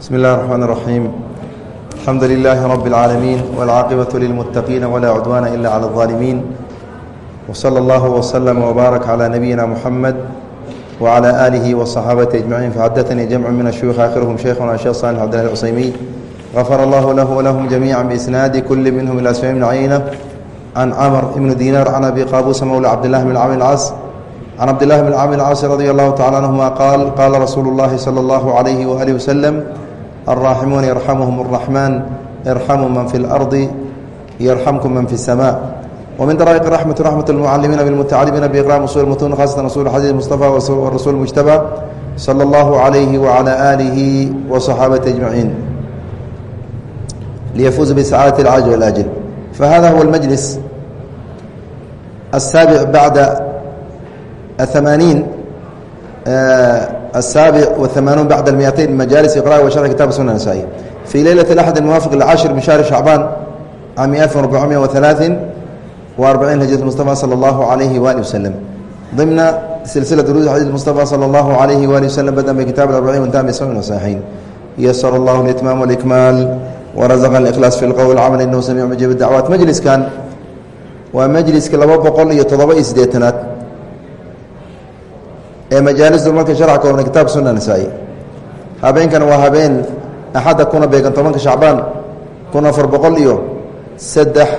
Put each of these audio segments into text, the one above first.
بسم الله الرحمن الرحيم الحمد لله رب العالمين والعاقبة للمتقين ولا عدوان إلا على الظالمين وصلى الله وسلم وبارك على نبينا محمد وعلى آله وصحابته أجمعين فحدثني جمع من الشيوخ آخرهم شيخنا الشيخ صالح عبد الله العصيمي غفر الله له ولهم جميعا بإسناد كل منهم إلى سفيان بن عيينة عن عمر بن دينار عن أبي قابوس مولى عبد الله بن عامر العاص عن عبد الله بن عامر العاص رضي الله تعالى عنهما قال قال رسول الله صلى الله عليه وآله وسلم الراحمون يرحمهم الرحمن ارحموا من في الأرض يرحمكم من في السماء ومن درائق رحمة رحمة المعلمين بالمتعلمين بإقراء أصول المتون خاصة رسول الحديث المصطفى والرسول المجتبى صلى الله عليه وعلى آله وصحابته أجمعين ليفوز بسعادة العاجل والآجل فهذا هو المجلس السابع بعد الثمانين السابع والثمانون بعد المئتين مجالس إقراء وشرح كتاب سنة النسائي في ليلة الأحد الموافق للعاشر من شهر شعبان عام 1443 هجرة المصطفى صلى الله عليه وآله وسلم ضمن سلسلة دروس حديث المصطفى صلى الله عليه وآله وسلم بدأ بكتاب الأربعين وانتهى بسنن الصحيحين يسر الله الإتمام والإكمال ورزق الإخلاص في القول والعمل إنه سميع مجيب الدعوات مجلس كان ومجلس لaba boqol iyo todoba iyo siddeetanaad ee majaalis marka sharca koobna kitaab suna nasaa-i habeenkan waa habeen axadda kuna beegan tobanka shacbaan kun afar boqol iyo saddex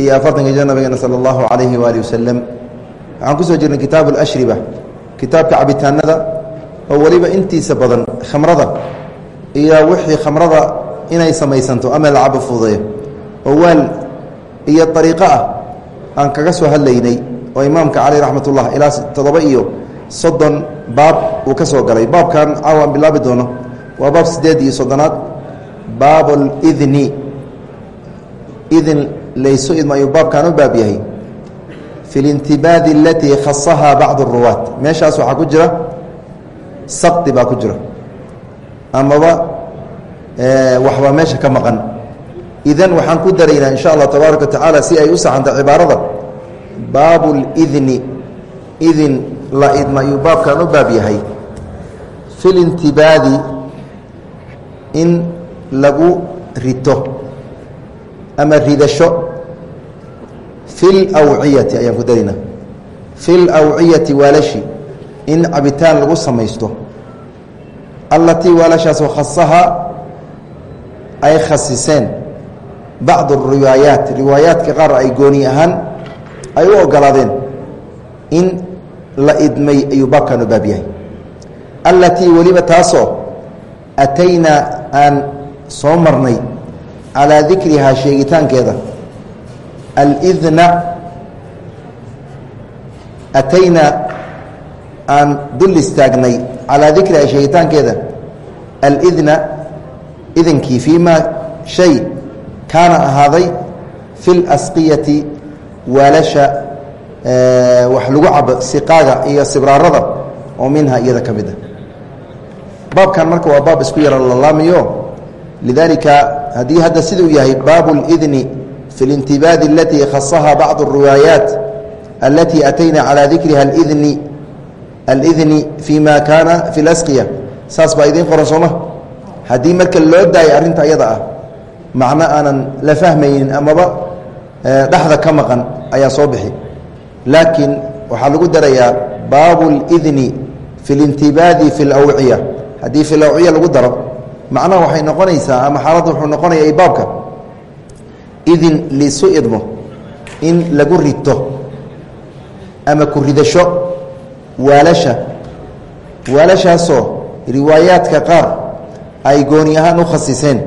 iyo afartanka jir nabigeena sala allahu calayhi waali wasalam waxaan ku soo jirnay kitaabu alashriba kitaabka cabitaanada oo weliba intiisa badan khamrada iyo wixii khamrada inay samaysanto ama lacaba fuudeeyo oo waal iyo ariiqo ah aan kaga soo hadlaynay oo imaamka caleyh raxmat ullah ilaa toddoba iyo soddon baab uu ka soo galay. Baabkan caawa aan bilaabi doono. Waa baab siddeed iyo soddonaad. Baab lidni idin laysu idmo ayuu baabkan u baab yahay. Fi lintibaadi alatii khasahaa bacdu ruwaat. Meeshaas waxaa ku jira sakdi baa ku jira. Amaba waxbaa meesha ka maqan. Idan waxaan ku daraynaa insha allah tabaaraka wa si ay u saxanta cibaarada. Baabu lidni idin la idma ayuu baabkan u baab yahay. Fi lintibaadi in lagu rito ama ridasho. Fi lawciyati ayaan ku daraynaa fi lawciyati waalashi in cabitaan lagu samaysto. Allatii waalashaasoo khasaha ay khasiseen. Bacdu riwaayaat riwaayaadka qaar ay gooni ahaan ay u ogolaadeen in la idmay ayuu baabkan u baab yahay. Weliba taasoo ataynaa aan soo marnay calaa dikrihaa sheegitaankeeda. Alidna ataynaa aan dul istaagnay calaa dikrihaa sheegitaankeeda. Alidna idankii fii maa shay kaana ahaaday fi lasqiyati waalasha wax lagu cabo siqaaga iyo sibraarada oo minha iyada ka mid a baabkan marka waa baab isku yara lalaamiyo lidalika haddii hadda siduu yahay baabu اlidni fi اlintibaadi alatii khasaha bacdu الriwaayaat alatii atayna calى dikriha idni alidni fi ma kaana fi اlasqiya saas baa idiin qoran sooma haddii marka loo daayay arrinta iyada ah macno aanan la fahmaynin amaba dhexda ka maqan ayaa soo bixi laakiin waxaa lagu darayaa baabu اlidni fi اlintibaadi fi اlawciya haddii fi lawciya lagu daro macnaha waxay noqonaysaa ama xaaladda wuxuu noqonaya baabka idin lisu idmo in lagu rito ama ku ridasho waalasha waalashaasoo riwaayaadka qaar ay gooni ahaan u khasiseen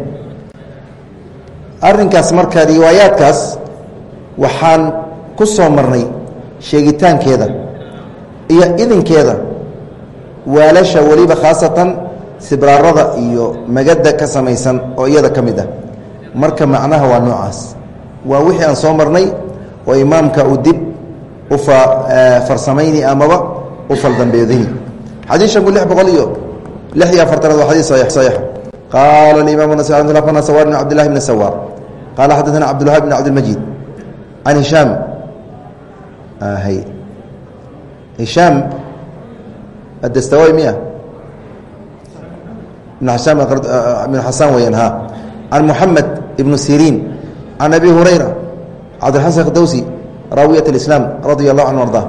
arrinkaas marka riwaayaadkaas waxaan ku soo marnay sheegitaankeeda iyo idinkeeda waalasha weliba khaasatan sibraarada iyo magada ka samaysan oo iyada ka mid ah. Marka macnaha waa noocaas. Waa wixii aan soo marnay oo imaamka uu dib u farsamayni amaba u faldambeedini xadiis shan lix boqol iyo lix iyo afartanaad waa xadiis saxiixa qaala alimaam nasana sawar bn cabdillahi bni sawaar qaala xaddaثana cabdulwahaab bn cabdilmajid can hishaam hy hishaam adastaway miya? Ibn xasaan weyaan ha. Can muxamed ibnu siriin can abi hurayra cabdilxasan dawsi raawiyat اislaam radia allahu canhu arda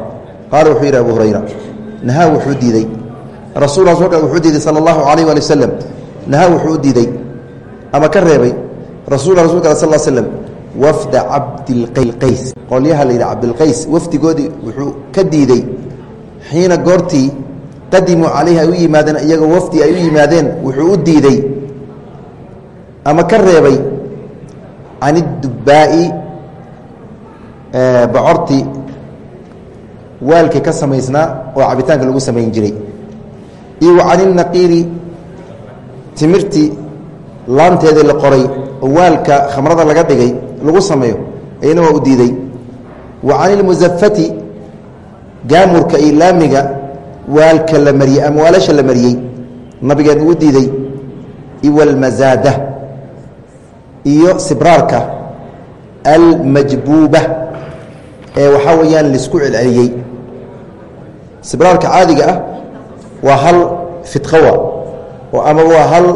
qaala wuxuu yidhi abu hurayra nahaa wuxuu diiday. Rasul rasulka wuxuu diiday sala allahu alayh waali wasalam nahaa wuxuu u diiday. Ama ka reebay rasul rasulka sal slm wafda cabdilqays. Qolyaha la yidhi cabdilqays wafdigoodii wuxuu ka diiday xiina goortii qadimuu calayhi ay u yimaadeen iyagoo wafdi ay u yimaadeen wuxuu u diiday ama ka reebay can idubaa'i bocorti waalkii ka samaysnaa oo cabitaanka lagu samayn jiray. Iyo wa can ilnaqiiri timirtii laanteedii la qoray oo waalka khamrada laga dhigay lagu sameeyo ayana waa u diiday. Wa can ilmusafati gaamurka iyo waalka la mariyey ama waalasha la mariyey nabigeen uu diiday. Iwalmazaada iyo sibraarka almajbuuba ee waxaa weeyaan la isku celceliyey. Sibraarka caadiga ah waa hal fidqowa oo ama waa hal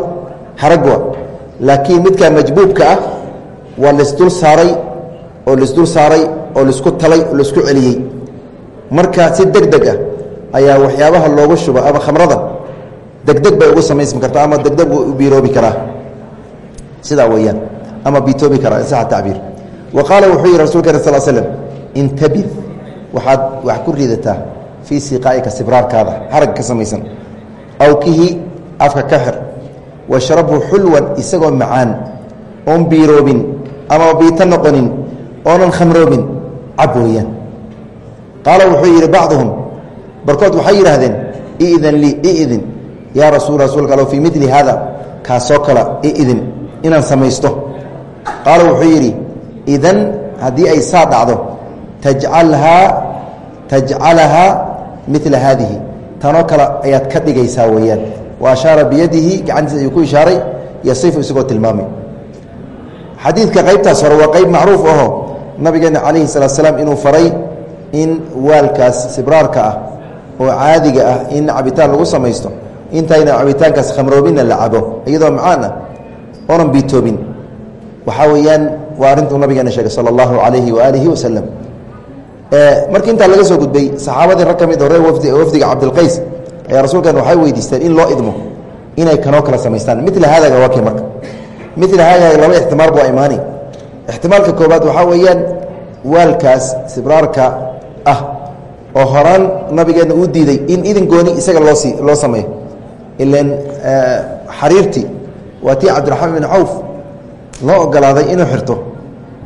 haragwa. Laakiin midkaa majbuubka ah waa laisdul saaray oo laisdul saaray oo la isku talay oo la isku celiyey. Marka si deg deg ah ayaa waxyaabaha loogu shuba ama khamrada degdeg bay ugu samaysmi kartaa ama degdeg u biiroobi karaa. Sidaa weeyaan ama biitoobi karaa insaxa tacbiir. Wa qaala wuxuu yihi rasulka sal slm intabid waxaad wax ku ridataa fii siqaa'ika sibraarkaada harag ka samaysan awkihi afka ka xir washrabhu xulwan isagoo macaan oon biiroobin ama biito noqonin oonan khamroobin cab weeyaan. Qaala wuxuu yidhi bacduhum barkood waxay yidhaahdeen iidan lii iidin yaa rasul rasuulka allow fii midli haada kaasoo kala iidin inaan samaysto. Qaala wuxuu yidhi idan haddii ay saa dhacdo tajcalhaa tajcalahaa mila haadihi tanoo kale ayaad ka dhigaysaa weeyaan. Wa ashaara biyadihi gacantiisa ayuu ku ishaaray yasifu isagoo tilmaamay xadiidka qaybtaas hore waa qayb macruuf aho nabigeena calayhi salaat slaam inuu faray in waalkaas sibraarka ah oo caadiga ah in cabitaan lagu samaysto intayna cabitaankaas khamroobinna la cabo iyadoo macaan ah oonan biitoobin waxaa weeyaan waa arrintuu nabigeena sheegay sala allahu calayhi waaalihi wasalam markii intaa laga soo gudbay saxaabadii rag ka mid hore wafdiga cabdilqays ayaa rasuulkeen waxay weydiisteen in loo idmo inay kanoo kala samaystaan. Mila haadaga waa kee marka mila haadaga laba ixtimaal bua imaani. Ixtimaalka koobaad waxaa weeyaan waalkaas sibraarka ah oo horaan nabigeenna uu diiday in idin gooni isaga loosii loo sameeyo. Ilan xariirtii waa tii cabdiraxmaan bin cawf loo ogolaaday inuu xirto.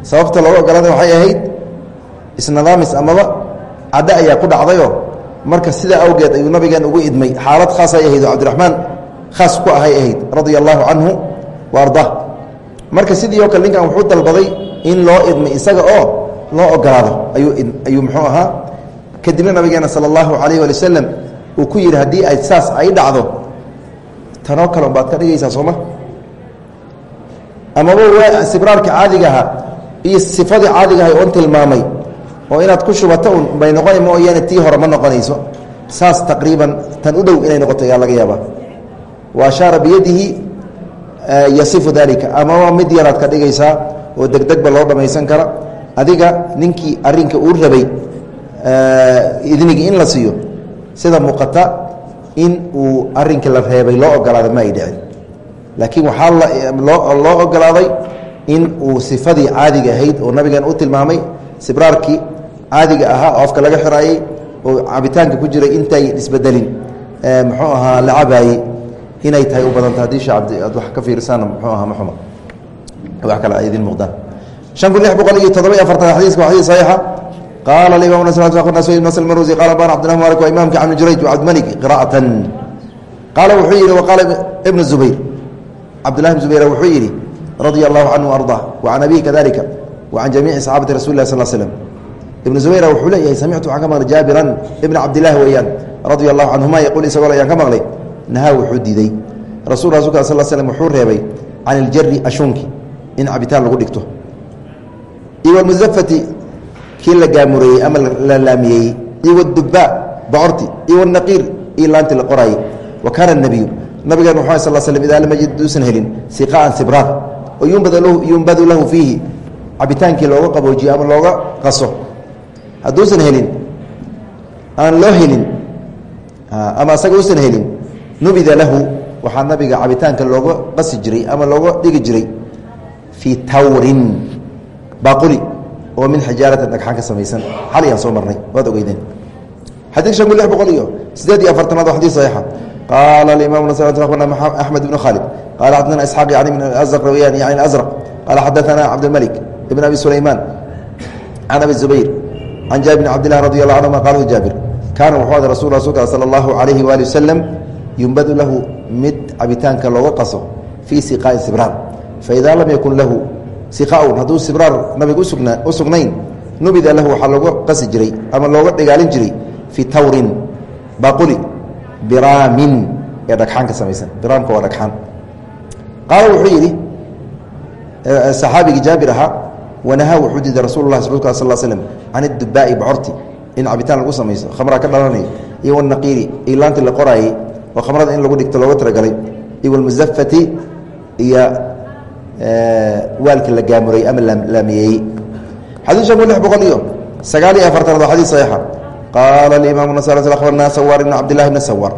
Sababta looga ogolaaday waxay ahayd isnadaamis amaba cadde ayaa ku dhacdayoo marka sidaa awgeed ayuu nabigeen ugu idmay. Xaalad khaas ay ahayd oo cabdiraxmaan khaas ku ahay ahayd radia allaahu canhu wa ardaa marka sidii oo kale ninkan wuxuu dalbaday in loo idmay isaga oo loo ogolaado ayuu muxuu ahaa? Kadibna nabigeena sala allahu calayh waali wasalam uu ku yidhi haddii ay saas ay dhacdo tanoo kale umbaad ka dhigaysaa sooma amaba waa sibraarka caadigaha iyo sifadii caadigaha oon tilmaamay oo inaad ku shubato un bay noqona mooyaane tii hore ma noqonayso. Saas taqriiban tan u dhow inay noqoto ayaa laga yaabaa. Wa ashaara yasifu dalika amaba mid yaraad ka dhigaysaa oo degdegba loo dhammaysan kara. Adiga ninkii arinka uu rabay idnigii in la siiyo sida muuqata in uu arinkii la reebay loo ogolaaday ma ay dhicin. Laakiin waxaa loo ogolaaday in uu sifadii caadiga ahayd oo nabigan u tilmaamay sibraarkii caadiga ahaa oo afka laga xiraayey oo cabitaanka ku jiray intay isbedelin. Muxuu ahaa la cabaayey inay tahay u badanta haddii shacabdi aad wax ka fiirsaana muxuu ahaa ma xuma. Wax kale idin muuqdaan. shan kun lix boqol iyo toddoba iyo afartan xadiiska waa xadiis saxiixa qaala alimam nasl marusi qala bana cbdillah malik waa imamka ibn jurayj wacabdimalik qira'atan qaala wuxuu yidhi waqaala ibn zubayr. Cabdillahi bn zubayr wuxuu yidhi radia allahu canhu arda. Wacan abihi kadalika wacan jamiici saxaabati rasuli lah sal slm ibnu zubayr wuxuu leeyahay samictu waxaan ka maqlay jaabiran ibna cabdillahi weeyaan. Radia allahu canhuma yaquul isagoo ayaan ka maqlay nahaa wuxuu diiday. Rasul rasulka sal slm wuxuu reebay can iljari ashunki in cabitaan lagu dhigto. Iyo wlmusafati kii la gaamureeyey ama la laamiyey iyo wdubaa bocorti iyo wnaqiir iyo laanti la qoraayey wa kaana nabiyu nabigeen muxamed sal slm idaa lam yajid duusan helin siqaan sibraar oo yumbadu lahu fiihi. Cabitaankii looga qaboojiyo ama looga qaso. Hadduusan helin aan loo helin ama asaga usan helin nubida lahu waxaa nabiga cabitaanka looga qasi jiray ama looga dhigi jiray fii tawrin baaquli oo min xijaaratin dhagxaan ka samaysan. Xal ayaan soo marnay waad ogeydeen xadiid shan kun lix boqol iyo sideed iyo afartanaad waa xadid saxiixa. Qaala alimaam nas akhbarna axmed ibnu khaalid qaala xadana isxaaq yani min azraq rawiyan yani azraq. Qaala xadaana cabdilmalik ibn abi sulaymaan can abi zubayr can jaabir bn cabdillahi radi allah canhuma qalahu jaabir. Kaana wuxuu ada rasul rasulka sala allahu alayhi waali wasalam yumbadu lahu mid cabitaanka looga qaso fii siqaain sibraar. Faidaa lam yakun lahu siqaaun hadduu sibraar nabiga u sugnayn nubida lahu waxaa looga qasi jiray ama looga dhigaalin jiray fii tawrin baaquli biraamin ee dhagxaan ka samaysan. Biraamka waa dhagxaan. Qaala wuxuu yidhi saxaabigii jaabir ahaa wanahaa wuxuu diiday rasul lah rasulka sal slm can idubaa'i bocorti in cabitaan lagu samayso khamraa ka dhalanayo iyo wanaqiiri iyo laantii la qoraayey oo khamrada in lagu dhigto looga talagalay iyo walmusafati iyo waalka la gaamuray ama laamiyeeyey xadii shan kun lix boqol iyo sagaal iyo afartanaad waa xadii saxiixa. Qaala alimaam nas abarna sawaar ibn cabdillahi bn sawaar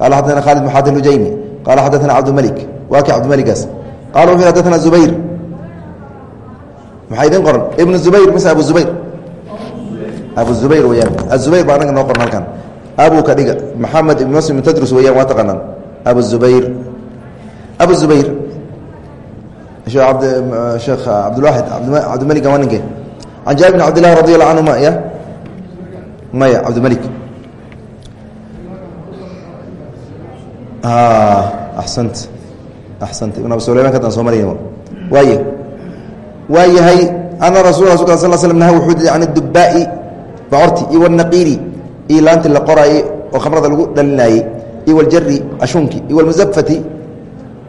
qala xadana khalid maxaad lujaymi qala xadana cabdimalik waa ki cabdimaligaas qala wuxu zubayr. Maxaa idin qoran? Ibn zubayr mise abu zubayr? Abu zubayr weyaan azubayr baa anaga noo qoran halkan abu ka dhiga maxamed ibn muslim tadrus weyaan waa taqaanaan. Abu zubayr. Abu zubayr. Sheekh cabdilwaxid cabdimalik waa ninke. Can jaabir bn cabdillahi radi allahu canhuma ya? Maya cabdimalik axsant axsant ibn abi sulayman kadan soo marayna waaye. Waa yahay ana rasul rasulka sal slam naha wuxuu diiday can idubaa'i bocorti iyo wanaqiiri iyo laanti la qoraayey oo khamrada lagu dhalinaayey iyo waljari ashunki iyo walmusafati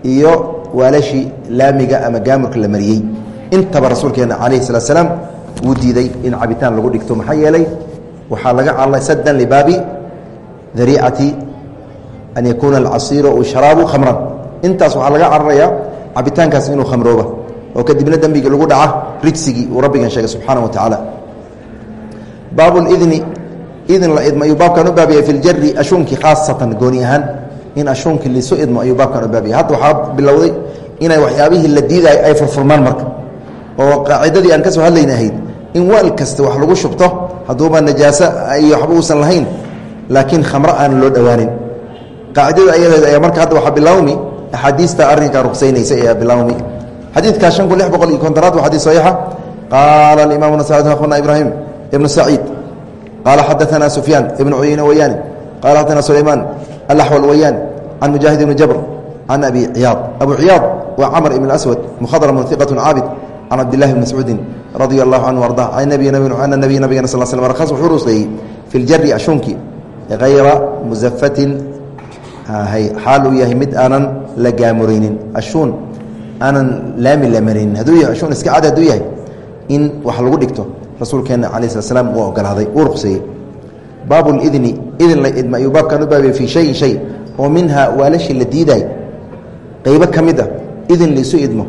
iyo waalashii laamiga ama gaamurka la mariyey. Intaba rasuulkeena calayhi salaat slaam wuu diiday in cabitaan lagu dhigto. Maxaa yeelay waxaa laga calay sadan libaabi dariicati an yakuuna alcasiiru sharaabu khamran. Intaas waxaa laga cararayaa cabitaankaas inuu khamrooba oo kadibna dembigii lagu dhaca rijsigii uu rabbigan sheegay subxaana wa tacaala baab idni idin la idmo ayuu baabkan u baabiyay fi ashunki khaasatan gooni ahaan in ashunki lisu idmo ayuu baabkan u baabiyay hadda waxaa bilowday inay waxyaabihii la diidayo ay furfurmaan marka oo qaacidadii aan ka hadlayna ahayd in waal kasta wax lagu shubto hadduuba najaaso iyo waxba uusan lahayn laakiin khamro aan loo dhowaanin qaacidada ayadeed ayaa marka hadda waxaa bilawmi axaadiista arrinkaa rugsaynaysa ayaa bilawmi. Xadiidkaa shan kun lix boqol iyo kontonaad waa xadii saxiixa. Qaala alimaam nasai akhbarna ibraahim ibnu saciid qaala xadaana sufyaan ibnu cuyeyne wayaani qala xadana sulaymaan alaxwal wayaani can mujaahid ibni jabr can abi ciyaad abu ciyaad waa camr ibn aswad mukhadramun iqatu caabid can cabdillahi bni mascuudin radia allahu canhu arda ana nabiy nabigana sal sl rakhas wuxuu ruusleeyey fi ljari ashunki hayra musafatin xaal uu yahay mid aanan la gaamuraynin ashuun aanan laami la maraynin hadduu yahay ashuun iska cad hadduu yahay in wax lagu dhigto rasuulkeena slat slam uu ogolaaday uu ruqseeyey baabu lidni idin la idma ayuu baabkan u baabiyey fii shayin shay. Oo minhaa waalashii la diidaay qeybo ka mid a idin laisu idmo.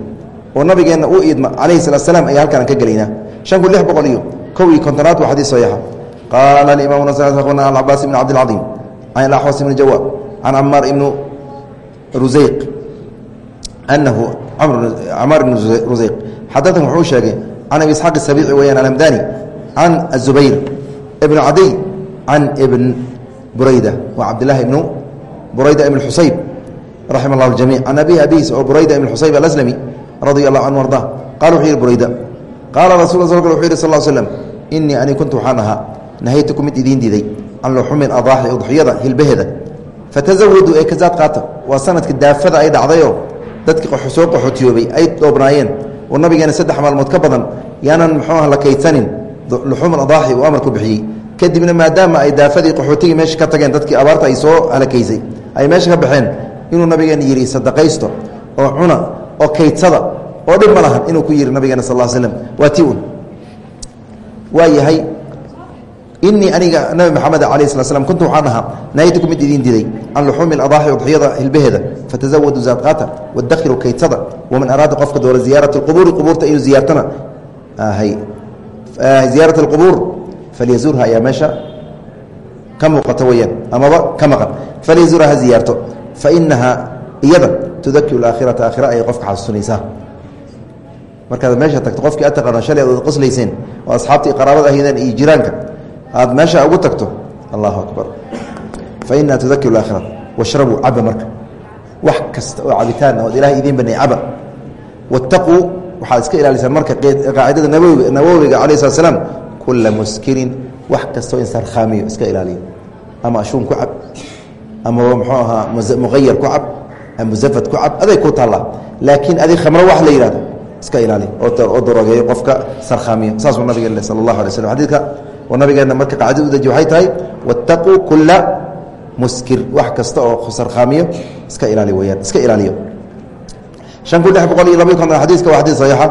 Oo nabigeenna uu idma calayhi salat slam ayaa halkaan ka gelaynaa shan lix boqol iyo kow iyo kontonaad waa xadiis saxiixa qaala alimaam na alcabaas ibn cabdilcaiim can alaxwas ibni jawaab can camaar ibnu ruseyq anahu camaar ibnu ruseyq xadatan wuxuu sheegay can abi isxaaq isabiici weyaan alhamdani can azubayr ibn cadiy can ibn burayda waa cabdilaahi ibnu burayda ibn xusayb raxima allah jamic can abihi abihiis oo burayda ibn xusayb alaslami radia allahu canhu arda. Qala wuxuu yihi burayda qaala rasul wuxu yih sal slm inii ani kuntu waxaan ahaa nahaytuku mid idiin diiday can luxumi adaaxi udxiyada hilbaheeda. Fatazawadu ee kazaad qaata waa sanadka daafada ay dhacdayoo dadkii soo qaxootiyoobay ay oo nabigeena saddex maalmood ka badan yaanan muxuu ah la kaydsanin luxuum adaaxi uu amar ku bixiyey. Kadibna maadaama ay daafadii qaxootigii meesha ka tageen dadkii abaarta ay soo halakaysay ay meesha ka baxeen inuu nabigeena yidhi sadaqaysto oo cuna oo kaydsada oo dhib ma lahan inuu ku yihi nabigeena sal slm waa ti un. Waa yahay inii aniga nabi maxamed alayh slat slam kuntu waxaan ahaa nahaytuku mid idiin diday can luxuumi adaaxi udxiyada hilbaheeda fatazawadu zaadqaata wadakiru kaydsada waman araada qofka doora ziyaarat qubuuri qubuurta inuu ziyaartana ziyaarat اqubuur falyazuurha ayaa meesha ka muuqata weyaan amaba ka maqan falyazuurha ha ziyaarto fainaha iyada tudakiru aakhirata aakhira ayay qofka xasuusinaysaa markaad meesha tagto qofkii ad taqaano shalay ad qoslayseen oo asxaabtii qaraabada ahaydeen iyo jiraanka aad meesha ugu tagto. Allahu akbar. Fainaha tudakiru aakhira washrabuu caba marka. Wax kasta oo cabitaan ood ilahay idiin banay caba. Wattaquu waxaad iska ilaalisaan marka qaacidada nawowiga alayh slat slam kula muskirin wax kastoo insarkhaamiyo iska ilaaliyo. Ama ashuun ku cab. Amaba muxuu ahaa muqayar ku cab. Ama musafad ku cab. Aday ku taallaa laakiin adig khamro wax la yihahdo iska ilaali. Oo darogeeyo qofka sarkhaamiyo saasuu nabigeen sala allahu alay slm xadidka oo nabigeena marka qacdi u deji waxay tahay wattaquu kula muskir. Wax kasta oo khusarkhaamiyo iska ilaali weyaan iska ilaaliyo. An kun lix boqol iyo laba konton xadiiska waa xadii saxiixa.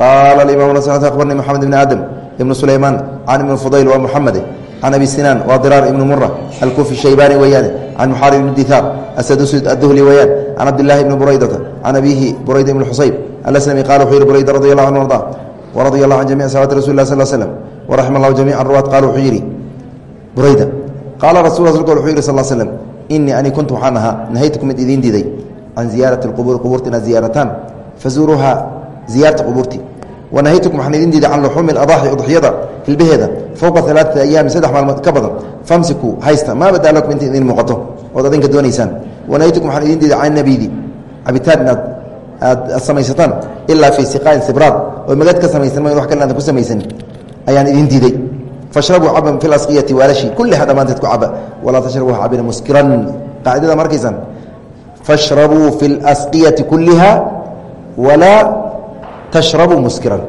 Qaala alimaam nas akhbarni moxamed ibni aadam ibnu sulaymaan can ibni fudayl waa muxamede can abi sinaan waa diraar ibnu mura alkufi shaybaani weeyaane can muxaarim ibni dihaar asadusud adduhli weeyaan can cabdillaahi ibni buraydata can abiihi burayda ibni xusayb alasnami qala wuxuu yihi burayda radi allahu anhu arda waradia allahu can jamic saxaabati rasul lah sal slm waraxima اllahu jamic ruwaat qala wuxuu yidhi burayda qaala rasul rasulka wuxuu yihi sal slm inii ani kuntu waxaan ahaa nahaytuku mid idiin diiday can ziyaarati اqubuuri qubuurta inaad ziyaarataan fazuuruuha ziyaarta qubuurti wanahaytukum waxaan idin diiday can luxuumi adaaxi udxiyada hilbaheeda fowqa alaaata ayaami saddex maalmood ka badan famsikuu haysta maa badaa lakum inta idin muuqato ood adinka doonaysaan wanahaytukum waxaan idin diiday can nabiidi cabitaan inaad aad samaysataan ilaa fii siqaain sibraad oo magad ka samaysan ayaan idin diiday. Fashrabuu caban fi lasqiyati waalashi kulliha dhammaanteed ku caba walaa tashrabuu cabina muskiran. Qaacidada markaysaan fashrabuu fi اlasqiyati kuliha walaa tashrabuu muskiran.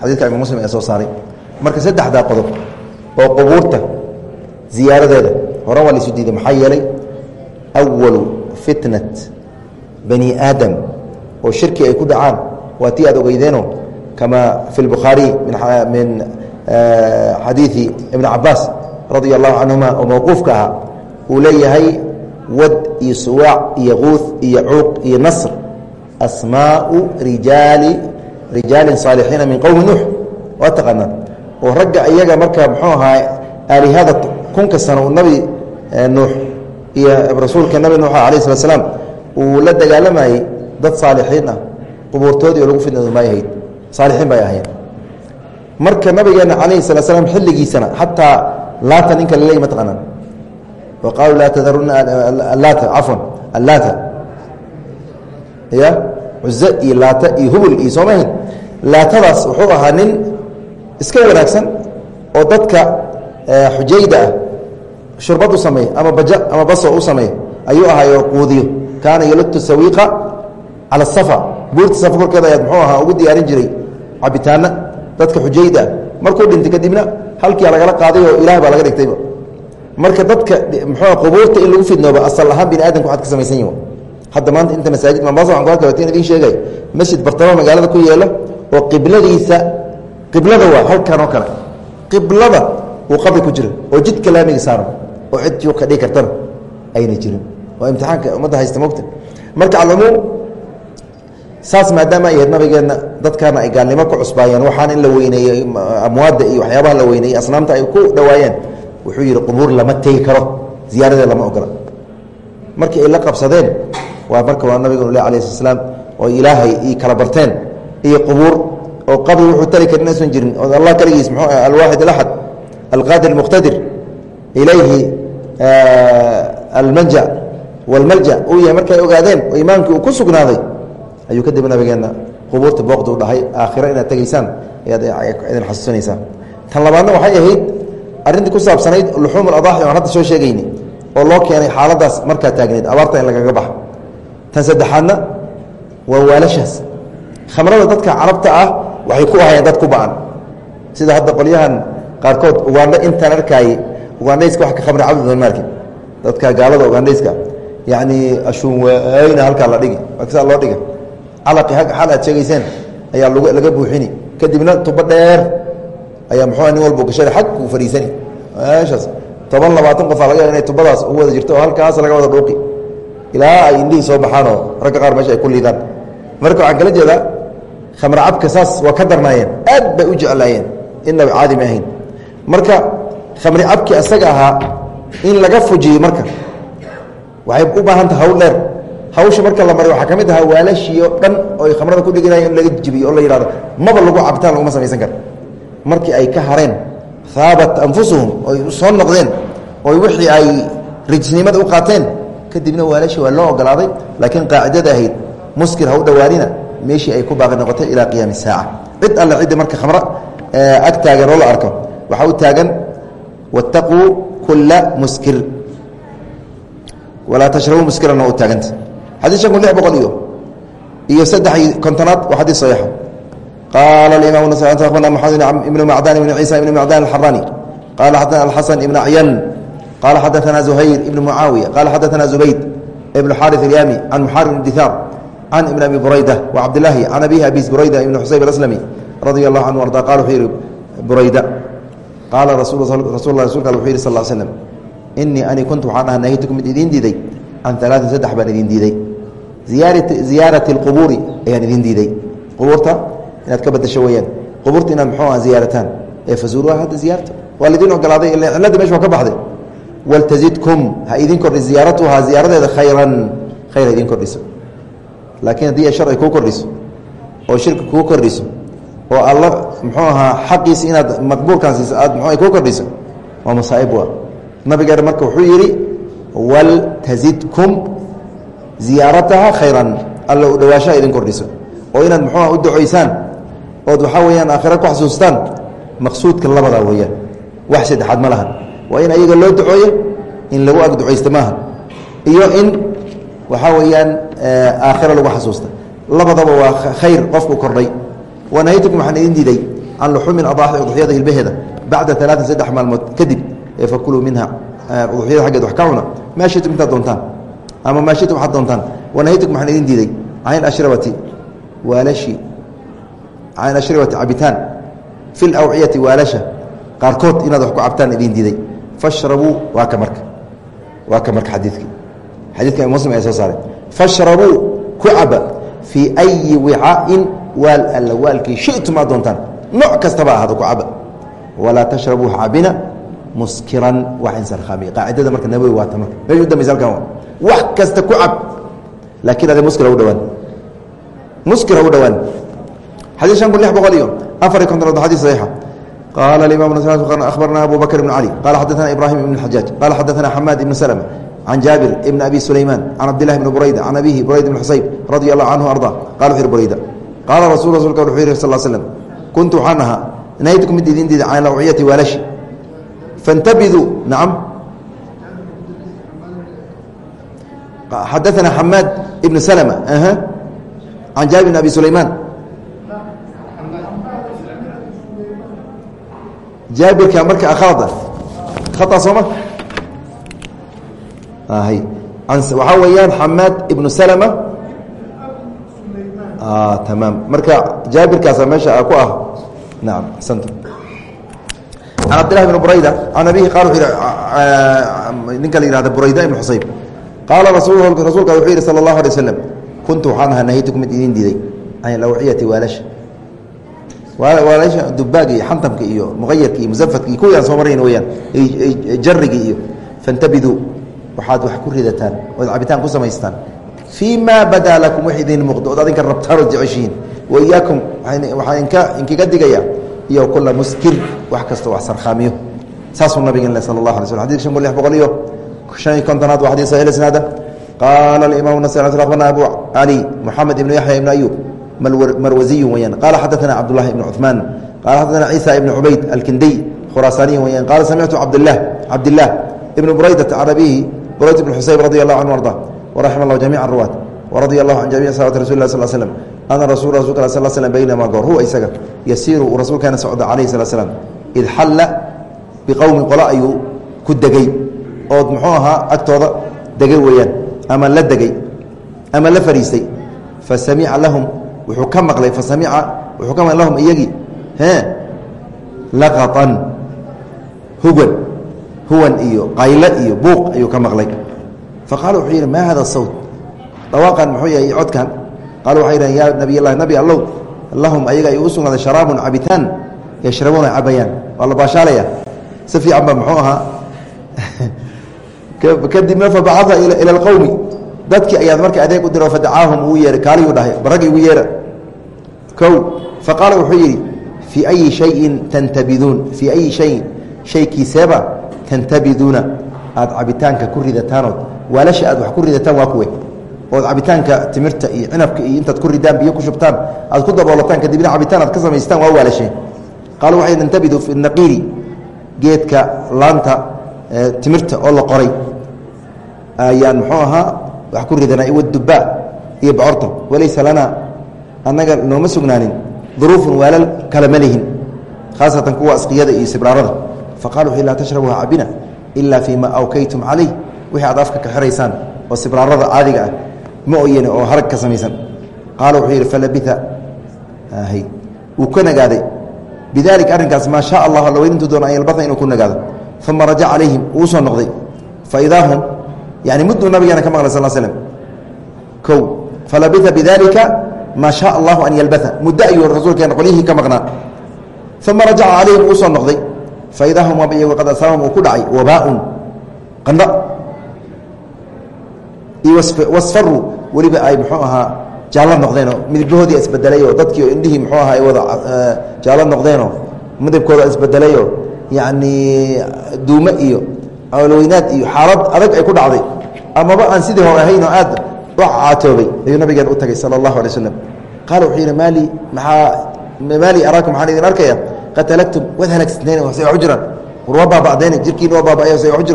Xadidka imam muslim ee soo saaray. Marka saddexdaa qodob oo qubuurta ziyaaradeeda hore waa laisu diiday. Maxaa yeelay? Awalu fitnat bani aadam. Oo shirki ay ku dhacaan. Waa tii aad ogeydeeno kama fi اlbukhaariy min xadiidi ibn cabaas radia allahu canhuma oo mawquufka ahaa uu leeyahay wad iyo suwaac iyo quuth iyo cuuq iyo nasr. Asmaau rijaali rijaalin saalixiina min qowmi nuux. Waa taqaanaa oo ragga iyaga marka muxuu ahaa aalihada kunka sano uu nabi nuux iyo rasuulka nabi nuux alayh slat slaam uu la dagaalamayey dad saalixiin ah. Qubuurtoodii oo lagu fidnado may ahayd. Saalixiin bay ahayen marka nabigeena calayhi sala slam xilligiisana xataa laata ninka laleey ma taqaanaan. Wa laa tadaruna allaata cafwan allaata. Ya cuze iyo laata iyo hubul iyo soomahin laatadaas wuxuu ahaa nin iska wanaagsan oo dadka xujayda ah shurbad u sameeya ama baja ama baso u sameeya ayuu ahaayo quudiyo. Kaana yaludtu sawiiqa cala asafa buurta safa korkeeda ayaad muxuu ahaa ugu diyaarin jiray cabitaana dadka xujayda ah markuu dhintay kadibna halkia lagala qaaday oo ilaah baa laga dhigtayba. Marka dadka muxuu qubuurta in lagu fidnooba asal ahaan bini aadamka waxad ka samaysan yihiin hadda maanta inta masaajid mambaasa waxan ku arkabatin idin sheegay masjid bartamo magaalada ku yeelo oo qibladiisa qiblada waa halkan oo kale. Qiblada uu qabri ku jiro oo jidka laamiga saaran oo cid ka dhigi kartana ayna jirin. Waa imtixaanka ummadda haysta mogta marka alcumuum saas maadaama ay ahayd nabigeenna dadkaana ay gaalnimo ku cusbaayeen waxaan in la weyneeyey amwaadda iyo waxyaabaha la weyneeyey asnaamta ay ku dhowaayeen wuxuu yidhi qubuur lama tegi karo ziyaaradeed lama ogola. Markii ay la qabsadeen waa marka waa nabigeenu le alah sl slaam oo ilaahay i kala barteen iyo qubuur oo qabri wuxuu tari karin inaysan jirin oo allah kaligiis muxuu ah alwaaxid alaxad alqaadir almuqtadir ilayhi almanja walmalja uu yahay markay ogaadeen oo iimaankii uu ku sugnaaday ayuu kadib nabigeenna qubuurta booqda u dhahay aakhiro inaad tegaysaan ayaad idin tan labaadna waxay ahayd arrintii ku saabsanayd luxuum aladaaxi aan hadda soo sheegayni oo loo keenay xaaladaas markaa taagneed abaarta in lagaga baxo tan saddexaadna waa waalashaas. Khamrada dadka carabta ah waxay ku ahayeen dad ku ba'an. Sida hadda qolyahan qaarkood ugandha intaan arkaayey ugandhayska wax ka khamri cabdi doon maarki dadka gaalada ugandhayska yacni ashuunweyna halkaa la dhigi saa loo dhiga calaqi xal aad sheegayseen ayaa laga buuxini. Kadibna tubo dheer ayaa muxuu nin walba gashay ag kuu fadhiisani. Meeshaas toban labaatan qof aa laga inay tubadaas u wada jirto oo halkaas laga wada dhuuqi. Ilaa ay indhihii soo baxaanoo ragga qaar meesha ay ku liidaan. Marka waxaan kala jeedaa khamra cabka saas waa ka darnaayeen. Aad bay u jeclaayeen inaba caadi ma ahayn. Marka khamri cabki asaga ahaa in laga fujiyo marka waxay u baahan taha hawl dheer hawsha marka la maray waxaa ka mid ahaa waalashii oo dhan oo ay khamrada ku dhiganayen in laga jibiyo oo la yidhahdo maba lagu cabitaan laguma samaysan karo. Markii ay ka hareen haabat anfusuhum oy soo noqdeen oy wixii ay rijisnimada u qaateen kadibna waalashii waa loo ogolaaday laakiin qaacidada ahayd muskir ha u dhowaanina meeshii ay ku baaqi noqotay ilaa qiyaami saaca. Cid alle ciddi marka khamro ag taagan oo la arko waxaa u taagan wattaquu kulla muskir. Walaa tashrabuu muskiran oo u taaganta xadii shan kun lix boqol iyo iyo saddex kontonaad waa xadii saxiixa qaala imam akhbarna maxamed ibnu macdan ibn ciisa ibn macdan alxarani qala xadana alxasan ibn acyan qala xadaana zuhayr ibn mucaawiya qala xadaana zubayd ibn xari ilyami can muxarim ibn can ibn abi burayda wacabdilaahi can abihi abis burayda ibn xusayb aslami radi allahu canhu arda qala wuxuu yihi burayda qaala rasul rasulka wuxu yihi sal slm inii ani kuntu waxaan aha nahaytuku mid idiin diiday can alaain saddex baan idiin diiday ziyaarati اlqubuuri ayaan idin diiday. Qubuurta inaad ka badasho weyaan qubuurta inaad mxuu ah ziyaarataan. Ee fazuuruha hadda ziyaarta. Waa laidin ogolaaday cilladii mesh waa ka baxday. Waltazidkum ha idin kordhi ziyaaratuhaa ziyaaradeeda khayran. Khayr ha idin kordhiso. Laakiin haddii ay shar ay kuu kordhiso oo shirki kuu kordhiso oo alla muxuu ahaa xaqiisi inaad maqbuulkaan siiso aad ay kuu kordhiso waa masaaib wa nabigeena marka wuxuu yidhi waltazidkum ziyaarataha khayran. Alla u dhawaashaha idin kordhiso. Oo inaad muxuuha u ducoysaan ood waxaa weyaan aakhira ku xasuustaan maqsuudka labadaa weeyaan. Wax saddexaad ma lahan. Waa in ayaga loo ducooyo in lagu ag ducaysta maaha. Iyo in waxaa weeyaan aakhira lagu xasuusta. Labadaba waa khayr qofku kordhay. Wanahaytukum waxaan idin diiday can luxuumi adaaxi udxiyada hilbaheeda bacda alaain saddex maalmood kadib ee fakuluu minha. Udxiyada aggeed wax ka cuna. Maa shitum intaad doontaan ama maa shitum waxaad doontaan wanahaytukum waxaan idin diiday can ashrabati waalashi can ashrabati cabitaan fi lawciyati waalasha qaarkood inaad wax ku cabtaan idin diiday. Fashrabuu waa ka marka waa ka marka xadiidkii. Xadidka im muslim ay soo saareen fashrabuu ku caba fii ayi wicaain waal alla waalkii shitum aad doontaan. Nooc kastaba ahaado ku caba. Walaa tashrabuu cabina muskiran wax insarkhaamiya qaacidada marka nabowi waata marka. Meesha u dambaysa halkan wax kasta ku cab laakiin ade muskir ha u dhawaan muskir ha u dhawaan xadii shan kun lix boqol iyo afar iyo konton xadii saxiixa. Qaala imam akhbarna abu bakr ibn cali qala xadaثana ibrahim ibn xajaaj qala xadaثana xamaad ibn slma can jaabir ibn abi sulayman can cabdillahi bni burayda. Can abihi burayda bn xusayb radi allahu canhu arda. Qala wuxu yhi burayda. Qaala rasul rasulka wuxuu yihi sal slm kuntu waxaan ahaa nahaytuku mid idin diida can lawciyati waalashi fantabiduu nacam xadaثana xamaad ibn slma can jaabir bn abi sulayman jaabirka marka khalada khata sooma waxaa weeyaan xamaad ibnu salama tamaam marka jaabirkaasa meesha ku ah naam axsanta can cabdillahi bn burayda can abihi wuxuu ninka la yihahda burayda ibn xusayb qaala rasuulka wuxuu yihi sala allahu alay waslam kuntu waxaan ahaa nahaytuku mid idin diiday can alawciyati waalasha waalasha dubaagi iyo xantamka iyo muqayarka iyo musafadka kuwii aan soo marayn weyaan jarigii iyo fantabiduu waxaad wax ku ridataan ood cabitaan ku samaystaan fii ma badaa lakum wax idin muuqdo ood adinka rabtaan ood jeceshihiin wa waxaan inka digaya iyo kula muskir wax kastoo wax sarkhaamiyo saasuu nabigen le sala allah alay slam xadidka shan kun lix boqol iyo shan iyo kontonaad waa xadid sahih isnaada qaala alimaam nas akhbarna abu cali moxamed ibnu yaxya ibnu ayub marwaziy weyaan qala xadaثana cabdulahi ibn cuثmaan qala xadaثana ciisa ibn cubayd alkindiy khuraasaniy weyaan qala samictu cabdlah cabdilah ibn buraydata can abihi burayd ibn xusayb radi allahu canhu arda waraxima allahu jamica ruwaat waradia allahu can jamici salawati rasul lah sl slm ana rasul rasulka sal slm baynamaa goor huwa isaga yasiiru uu rasuulkeena socda calayhi slat slam id xalla biqowmin qolo ayuu ku degey ood muxuu ahaa agtooda degay weeyaan ama la degey ama la fariistay fasamica lahum wuxuu ka maqlay fasamica wuxuu ka maqlay lahum iyagii e laqaan hugan huwan iyo qayle iyo buuq ayuu ka maqlay. Faqaala wuxuu yidhi hada sawt? Dhawaaqan muxuu yahay codkan qaala waxay yidhahen yaa nabiy llahi nabi allow lahum ayaga ay u sugnaaday sharaabun cabitaan yashrabuuna cabayaan. Waa la baashaalaya si muxuu ahaa kadibna fabacaa ila alqowmi dadkii ayaad marka adeeg u diro fadacaahum uu yeehay kaaliyu dhahay baraggi igu yeera kow faqaala wuxuu yidhi fii ayi shayin tantabiduun fii ayi shayin shaykiiseeba tantabiduuna aad cabitaanka ku ridataanood waalasha aad wax ku ridataan waa kuwe. Ood cabitaanka timirta iyo cinabka iyo intaad ku ridaan biyo ku shubtaan aad ku daboolataan kadibna cabitaan aad ka samaystaan waa waalasheen qaala waxay nantabidu fi naqiiri geedka laanta timirta oo la qoray ayaan muxuu ahaa wax ku ridanaa iwadubaa iyo bocorta walaysa lanaa annaga nooma sugnaanin. Duruufun waalal kale ma lihin. Khaasatan kuwa asqiyada iyo sibraarada. Faqala wuxu laa tashrabuha cabina ilaa fii ma awkaytum calayh. Wixii aad afka ka xiraysaan oo sibraarada caadiga ah ma oyane oo harag ka samaysan. Qaala wuxuu yidhi falabia wuu ka nagaaday. Bidalika arrinkaas maa shaa allah alla weyn intuu doona an yalbaa inuu ku nagaado. Uma rajaca calayhim uu soo noqday. Faidaa hum yani mudduu nabigeena ka maqlay sal slm o falabia bidalika maa shaa allahu an yalbaa muddo ayuu rasuulkeena qolyihii ka maqnaa uma rajaca calayhim uu soo noqday. Faidaa hum waaba iyagu qad asaabahum uu ku dhacay wabaaun qandho iyo wasfaru weliba ay muxuu ahaa jaallo noqdeenoo midabyahoodii isbedelay oo dadkii indhihii muxuu ahaa ay wada jaallo noqdeenoo midabkooda isbedelayoo yacni duumo iyo awlweynaad iyo xaalad adag ay ku dhacday. Amaba aan sidii hore ahayn oo aad u caatoobay ayuu nabigeen u tagay sala allahu alay slam qaala wuxuu yidhi maali maxaa maali araakum maxaan idin arkaya? Qad halagtum waad halaagsanteen say wax war waa baaba'deen jirkiina waa baaba'aya say wax u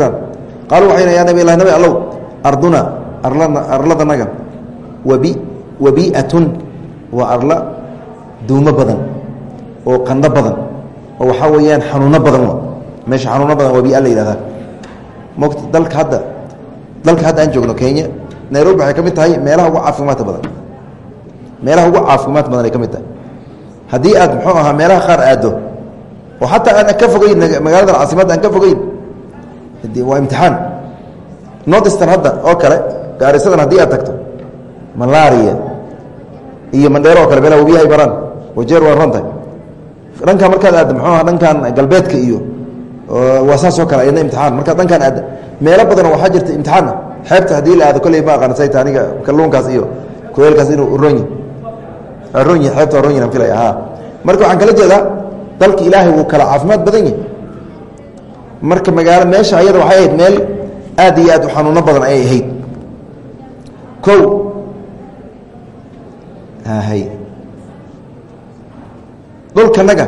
waxay yidhi ya nabi allah nabi allow arduna arladanaga wabi wabi'atun waa arla duumo badan oo qandho badan oo waxaa weeyaan xanuuno badan meesha xanuuno badan wabi la yihahdaa mota dalka hadda dalka hadda aan joogno kenya nairobi waxay ka mid tahay meelaha ugu caafimaadka badan. Meelaha ugu caafimaad badan ay ka mid tahay. Haddii aad muxuu ahaa meelaha qaar aaddo oo xataa aan ka fogeyn magaalada caasimadda aan ka fogeyn waa imtixaan. Northestern hadda oo kale gaarisadan haddii aad tagto malaria iyo mandheero oo kale meelaha wabiyahay baraan wajeer waa rontahay dhankaa markaad aadda muxuu aha dhankan galbeedka iyo waa saas oo kale ayadna imtixaan. Markaad dhankaan aadda meelo badanoo waxaa jirta imtixaana xeebta haddii la aado kolley ma aqaan sayta aniga kalluunkaas iyo kuleelkaas inuu uronyi ronyi xeebta ronyi aan filaya ha marka waxaan kala jeedaa dalka ilaahay wuu kala caafimaad badan yahay. Marka magaalo meesha ayada waxay ahayd meel aad iyo aad u xanuuno badan ayay ahayd. O hay dhulkanaga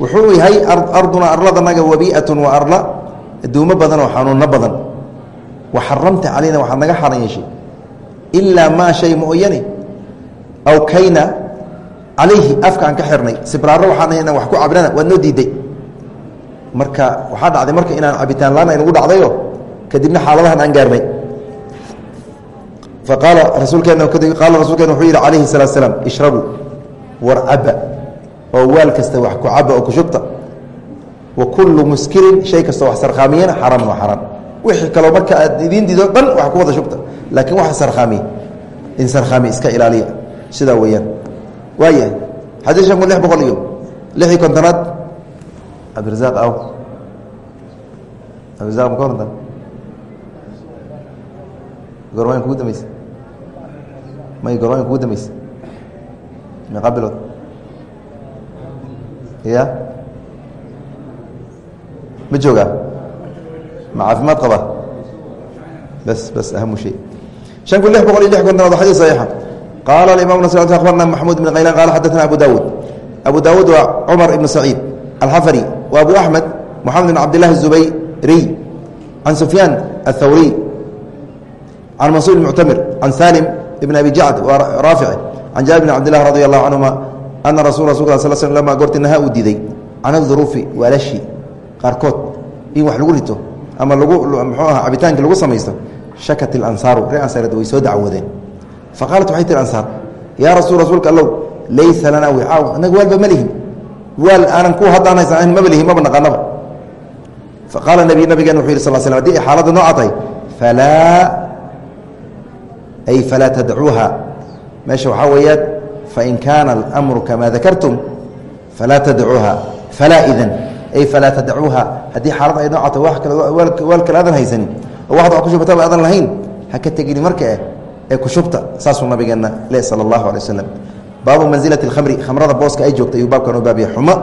wuxuu yahay arduna arladanaga wabi'atun waa arla duumo badan oo xanuuno badan. Wa xaramta calayna waxaad naga xaran yeeshay ilaa maa shay mooyane aw kayna calayhi afka aan ka xirnay. Sibraaro waxaan inaan wax ku cabnana waad noo diiday. Marka waxaa dhacday marka inaan cabitaan laan aynugu dhacdayo kadibna xaaladahan aan gaarnay. Faqaala rasuulkeena qaala rasuulkeena wuxuu yidhi calayhi salatu slaam ishrabuu war caba oo waal kasta wax ku caba oo ku shubta. Wa kullu muskirin shay kasta wax sarkhaamiyana xaraaman waa xaraam. Wixii kaloo marka aad idiin dido dhan wax ku wada shubta. Laakiin waxa sarkhaamiya in sarkhaami iska ilaaliya. Sidaa weeyaan. Waayahay xadiis shan kun lix boqol iyo lixii kontonaad cabdirasaaq aw. Cabdiraaq ma ka horanta gorwaan kugu dambaysa may gorwaan kugu dambaysa meeqa bilood ya ma joogaa ma caafimaad qaba bas bas ahamu shay شhan kun lix boqol iyo lix kontonaad wa xadيث صaحيixa qaala الimam ن أخbarna maxmud بن haylan qala xadaثna abu dawud abu dawud waa cmar ibn سacيid alxafri wa abu أحmed mxamed بn cabd لlahi الزubayriy can sufyaan الthawriy can mansuur muctamir can salim ibn abi jacd raafic can jaabir bn cabd lah radi allahu canhuma ana rasul sl goorti nahaa uu diiday can aduruufi waalashi qaarkood in wax lagu rito ama lagu muxuu aha cabitaankii lagu samaysto shakat ilansaaru ree ansaareed way soo dacwoodeen faqaalat waxay tihi ansaar yaa rasul rasuulka allow laysa lanaa wicaaw annaga waalba ma lihin waal aanan ku haddaan haysan maba lihin maba naqanaba faqaala nabi nabigeen wuxuu yih sal sl haddii ay xaaladda nooca tahay falaa ay falaa tadcuuha meesha waxaa weeyaan fain kaana almru kamaa dakartum falaa tadcuuha falaa idan ay falaa tadacuuha haddii xaalad ay nooca tahay waal kale aadan haysanin oo waxad wax ku shubata aadan lahayn ha ka tegini marka eh ee ku shubta saasuu nabigeenna le sala allahu alay waslem baabu mansilati اkhamri khamrada booska ay joogta ayuu baabkan u baabiya xumo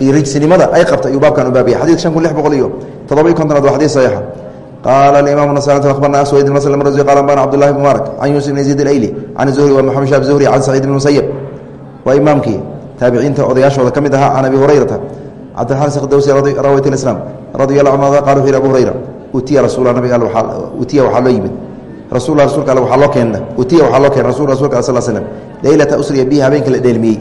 iyo rijsinimada ay qabta ayuu baabkan u baabiya xadid shan kun lix boqol iyo toddoba iyo kontonaad waa xadid saxiixa qaala alimaam nasai abarna aswad mslm rasi qala ambana cbdullahi bn mubarak can yuusuf bn yaziid alayli can zuhri wa maxamed shab zuhri can saciid bn musayib waa imaamkii taabiciinta odayaashooda ka mid ahaa can abi hurayrata cabdiraxmaan skdawsi rawayt islaam radi allah anhu qala wuxu yhi abu hurayra utiya rasuul nabiga utiya waxaa loo yimid rasul rasulka all waaa loo keena utiya waxaa loo keena rasul rasulka al sl slm leylata usriya bihi habeenka la dheelmiyey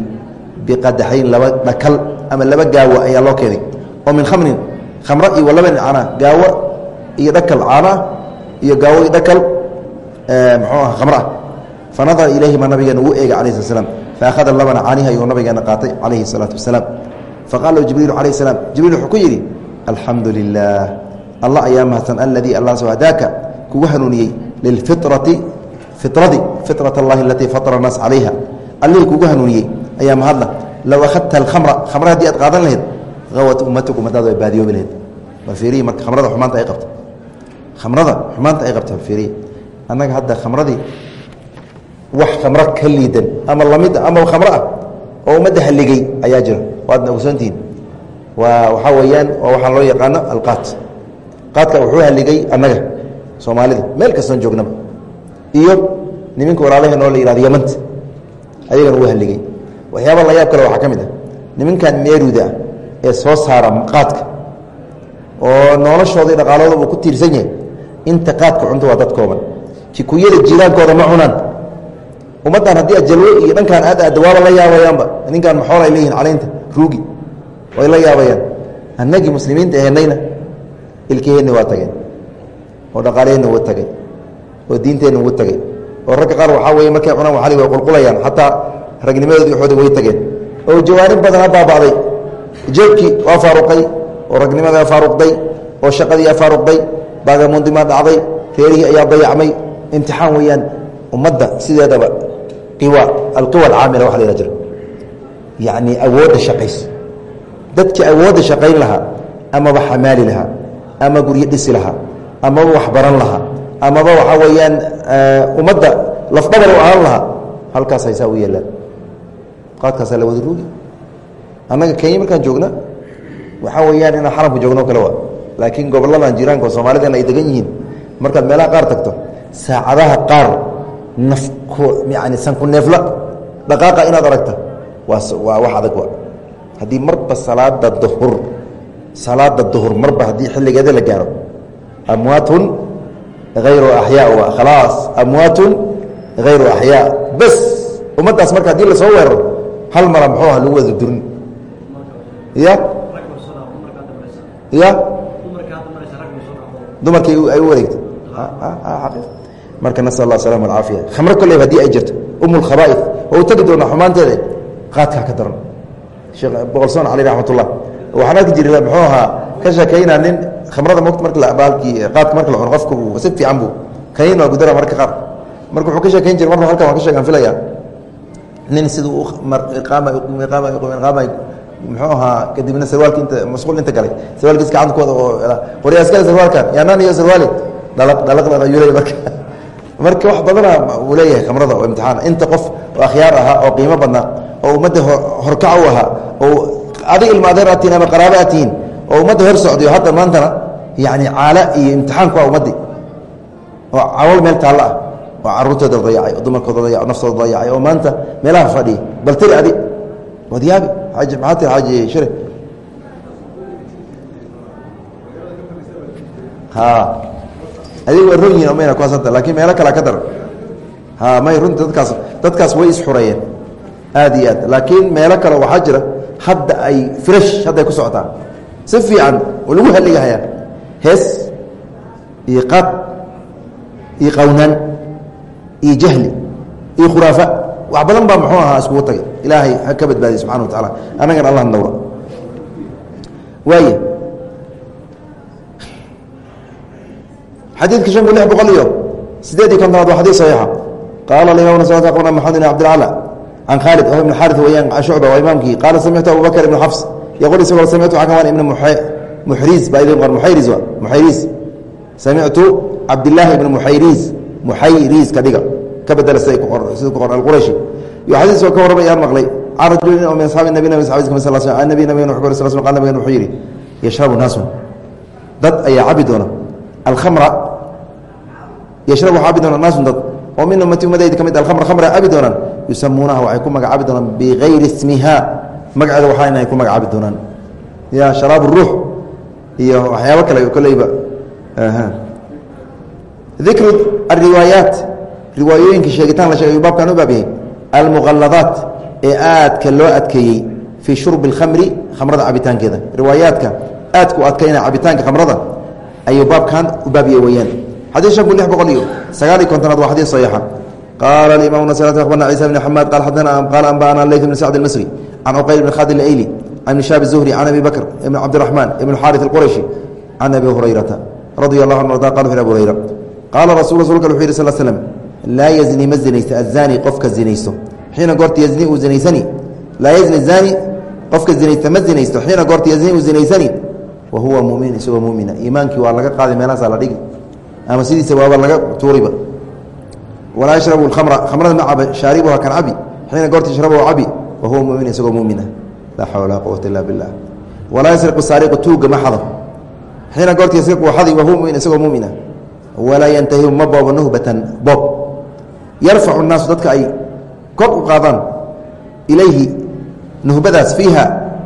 biqadaxayn laba dhakal ama laba gaawo ayaa loo keenay oo min khamrin khamro iyo laba cana gaawo iyo dhakal cana iyo gaawo iyo dhakal mxuu ah khamro ah fanadara ilayhima nabigeena wuu eegay alayh slat slam faakhada labana canihi ayuu nabigeena qaatay calayhi salaatu wasalaam. Faqala jibriilu calayh salaam jibriil wuxuu ku yidhi alxamdu lilah allah ayaa mahadsan aladii allah soo hadaaka kugu hanuuniyey lilfitrati firadi fitrat allahi alatii fatara naas calayha. Allihii kugu hanuuniyey ayaa mahadla low akhadta alkhamra khamra haddii aad qaadan lahayd awat ummatuku ummadaadu ay baadiyoobi lahayd. Bal fiiriyi marka khamrada xumaanta ay qabto khamrada xumaanta ay qabto fiiriyi annaga hadda khamradii wax khamro ka liidan ama la mid ama khamro ah oo ummadda halligay ayaa jira. Waadna ogsoontihiin waa waxaa weeyaan waa waxaa loo yaqaano alqaat qaadka wuxuu halligay annaga soomaalida. Meel kastoon joognaba. Iyo niminka walaalaheen oo la yihahdo yamanta ayagana wuu halligay waxyaaba la kale waxaa ka mid ah. Niminkan meeruda ah ee soo saara qaadka oo noloshooda iyo dhaqaalooda uu ku tiirsan yahay inta qaadka cunto waa dad kooban. Jikuyada jiiraankooda ma cunaan. Ummaddan haddii ajalwe iyo dhankaan aad aadda waaba la yaabayaanba ninkan maxool ay leeyihiin calaynta ruugi way la yaabayaan. Annagii muslimiinta ahenayna ilkaheenni waa tageen oo dhaqaaleheenna wuu tagay oo diinteenna wuu tagay. Oo ragga qaar waxaa weeye markay cunaan waxali way qulqulayaan xataa ragnimadoodii waxooda way tageen. Oo jawaanib badana baaba'day. Jeebkii waa faaruqay oo ragnimadaa faaruqday oo shaqadii aa baagamundimaa dhacday reerihii ayaa dayacmay imtixaan weeyaan ummadda sideedaba qiwa alqiwa alcaamila waxa la yhaha jira. Yacni awoodda shaqayso dadkii awoodda shaqayn lahaa amaba xamaali lahaa ama guryo dhisi lahaa amaba waxbaran lahaa amaba waxaa weeyaan ummadda lafdhabar u ahaan lahaa halkaas haysaa u yeelaan. Qaadkaasaa la wada ruugi annaga kenya markaan joogna waxaa weeyaan inaan xaramka joogno kale wa laakiin gobolladan jiraanka oo soomaalidana ay degan yihiin. Markaad meelaha qaar tagto saacadaha qaar yani sanku neefla dhaqaaqa inaad aragta waa wax adag haddii marba salaada duhur salaada duhur marba haddii xilligeeda la gaaro amwaatun hayru axyaa khalaas amwaatun hayru axyaa bes ummaddaas marka haddii la soo weeraro hal mara muxuu lagu wada durin? Ya ya dumarkii ay u wareegtay. Marka nasal allah asalama alcaafiya khamro kolleyba haddii ay jirto. Um lkhaba'if oo u tegi doona xumaanteeda. Qaadkaa ka daran. Sheekh boqolsoon cali raxmat ullah waxaan arki jira muxuu ahaa ka sheekaynaa nin khamrada mot mark baalkii qaadka marka la cuno qofku si fiican buu. Kayn waa gudara marka qaar. Marka wuxuu ka sheekayn jira marba halkan waan ka sheegaan filaya nin siduu iqaama iqaama muxuu ahaa kadibna sarwaalki inta masquul inta galay. Sarwaalkiis gacantkooda oo qoryaa iskale sarwaalkan yaanaan iyo sarwaali. Dhalaq dhalaq ayuu leeyahy marka. Marka wax badana uu leeyahay khamrada oo imtixaan. Inta qof oo akhyaar ahaa oo qiimo badnaa oo ummadda horkac u ahaa oo adig ilma adeer aad tihin ama qaraabo aad tihiin oo ummadda hor socdayo hadda maantana yani caala iyo imtixaan ku ah ummaddii oo cawal meel taallo ah. Oo caruurtooda dayacay oo dumarkooda dayacay oo naftooda dayacay oo maanta meelaha fadhiya. Bal tiri adi waad yaabi aji maxaa tiri xaaji shire ha adigu waa ron yihiin mayna kuhaasanta laakiin meelo kalea ka daran ha may runti dadkaas dadkaas way isxureeyeen aad iyo aad laakiin meelo kale waxaa jira hadda ay fresh hadda ay ku socotaan si fiican oo lagu halligahayaa hees iyo qaad iyo qawnaan iyo jahli iyo khuraafa wax badan baa muxuu ahaa iskugu tagay. Ilaahay ha ka badbaadiy subxana wa tacaala annagana allah nawra waay xadiidka shan kun lix boqol iyo sideed iyo kontonaad waa xadiid saxiixa. Qaala alimam qbna maxamed ibn cabdilcala can khaalid oo ibn xaari weyaan can shucba waa imaamkii qaala samictu abu bakr ibn xafs yaqul isagoo samictu xakamaan ibn muxriis baa idin qor muxayris wa muxayriis samictu cabdillaahi ibn muxayriis muxayriis ka dhiga ka bedela sida ku qor alqurashi iyo xadiiskoo ka warramay aan maqlay. Can rajulin oo min asxaabi nabi nabi saxabiis ka mid sal sl an nabi nabigan wuxuu sal sl qal nabigan wuxuu yidhi yashrabu naasun. Dad ayaa cabi doona. Alkhamra yashrabu waxaa cabi doona naasun dad. Oo min ummati ummadayda ka mid alkhamra khamra cabi doonaan. Yusamuunaha waxay ku magacaabi doonaan bigayri ismiha. Magaceeda waxaa inay ku magacaabi doonaan. Ya sharaab ruux iyo waxyaabo kale koleyba. Dikru ariwaayaat riwaayooyinkii sheegitaan la sheegay baabkan u baab yahay almuqaladaat ee aadka loo adkeeyey fii shurbi اlkhamri khamrada cabitaankeeda riwaayaadka aadku adkayna cabitaanka khamrada ayuu baabkan u baabye weyaan xadii shan kun lix boqol iyo sagaal iyo kontonaad waa xadiis saxiixa qaala imam nas abarna ciisa bn xamaad qaal xadana qaala anba'ana leyt bn sacd اlmasri can cuqayl bn khaalid اlayli can ibn shaab الzuhri can abi bakr ibn cabdiraxmaan ibn xaariث اlqurashi can abi hurayrata radia allahu anu arda qal wuxu abu hurayra qaala rasul rasulka wuxu yih sl slm laa yazni ma zinaysto azaani qofka zinaysto xiina goorta yazni uu zinaysani laa yazni zaani qofka zinaysta ma zinaysto xiina goorta yazni uu zinaysani wa huwa mumin isagoo mumina iimaankii waa laga qaaday meelahaasaa la dhigi ama sidiisa waaba laga tuuriba walaa yashrabu khamra khamrada ma caba shaaribuha kan cabi xiina goorta yashrabu cabi wa huwa mumin isagoo mumina laa xawla walaa quwata illa billah walaa yasriqu saariqu tuuga ma xado xiina goorta yasriqu xadi wa huwa mumin isagoo yarfacu naasu dadka ay kor u qaadaan ilayhi nuhbadaas fiiha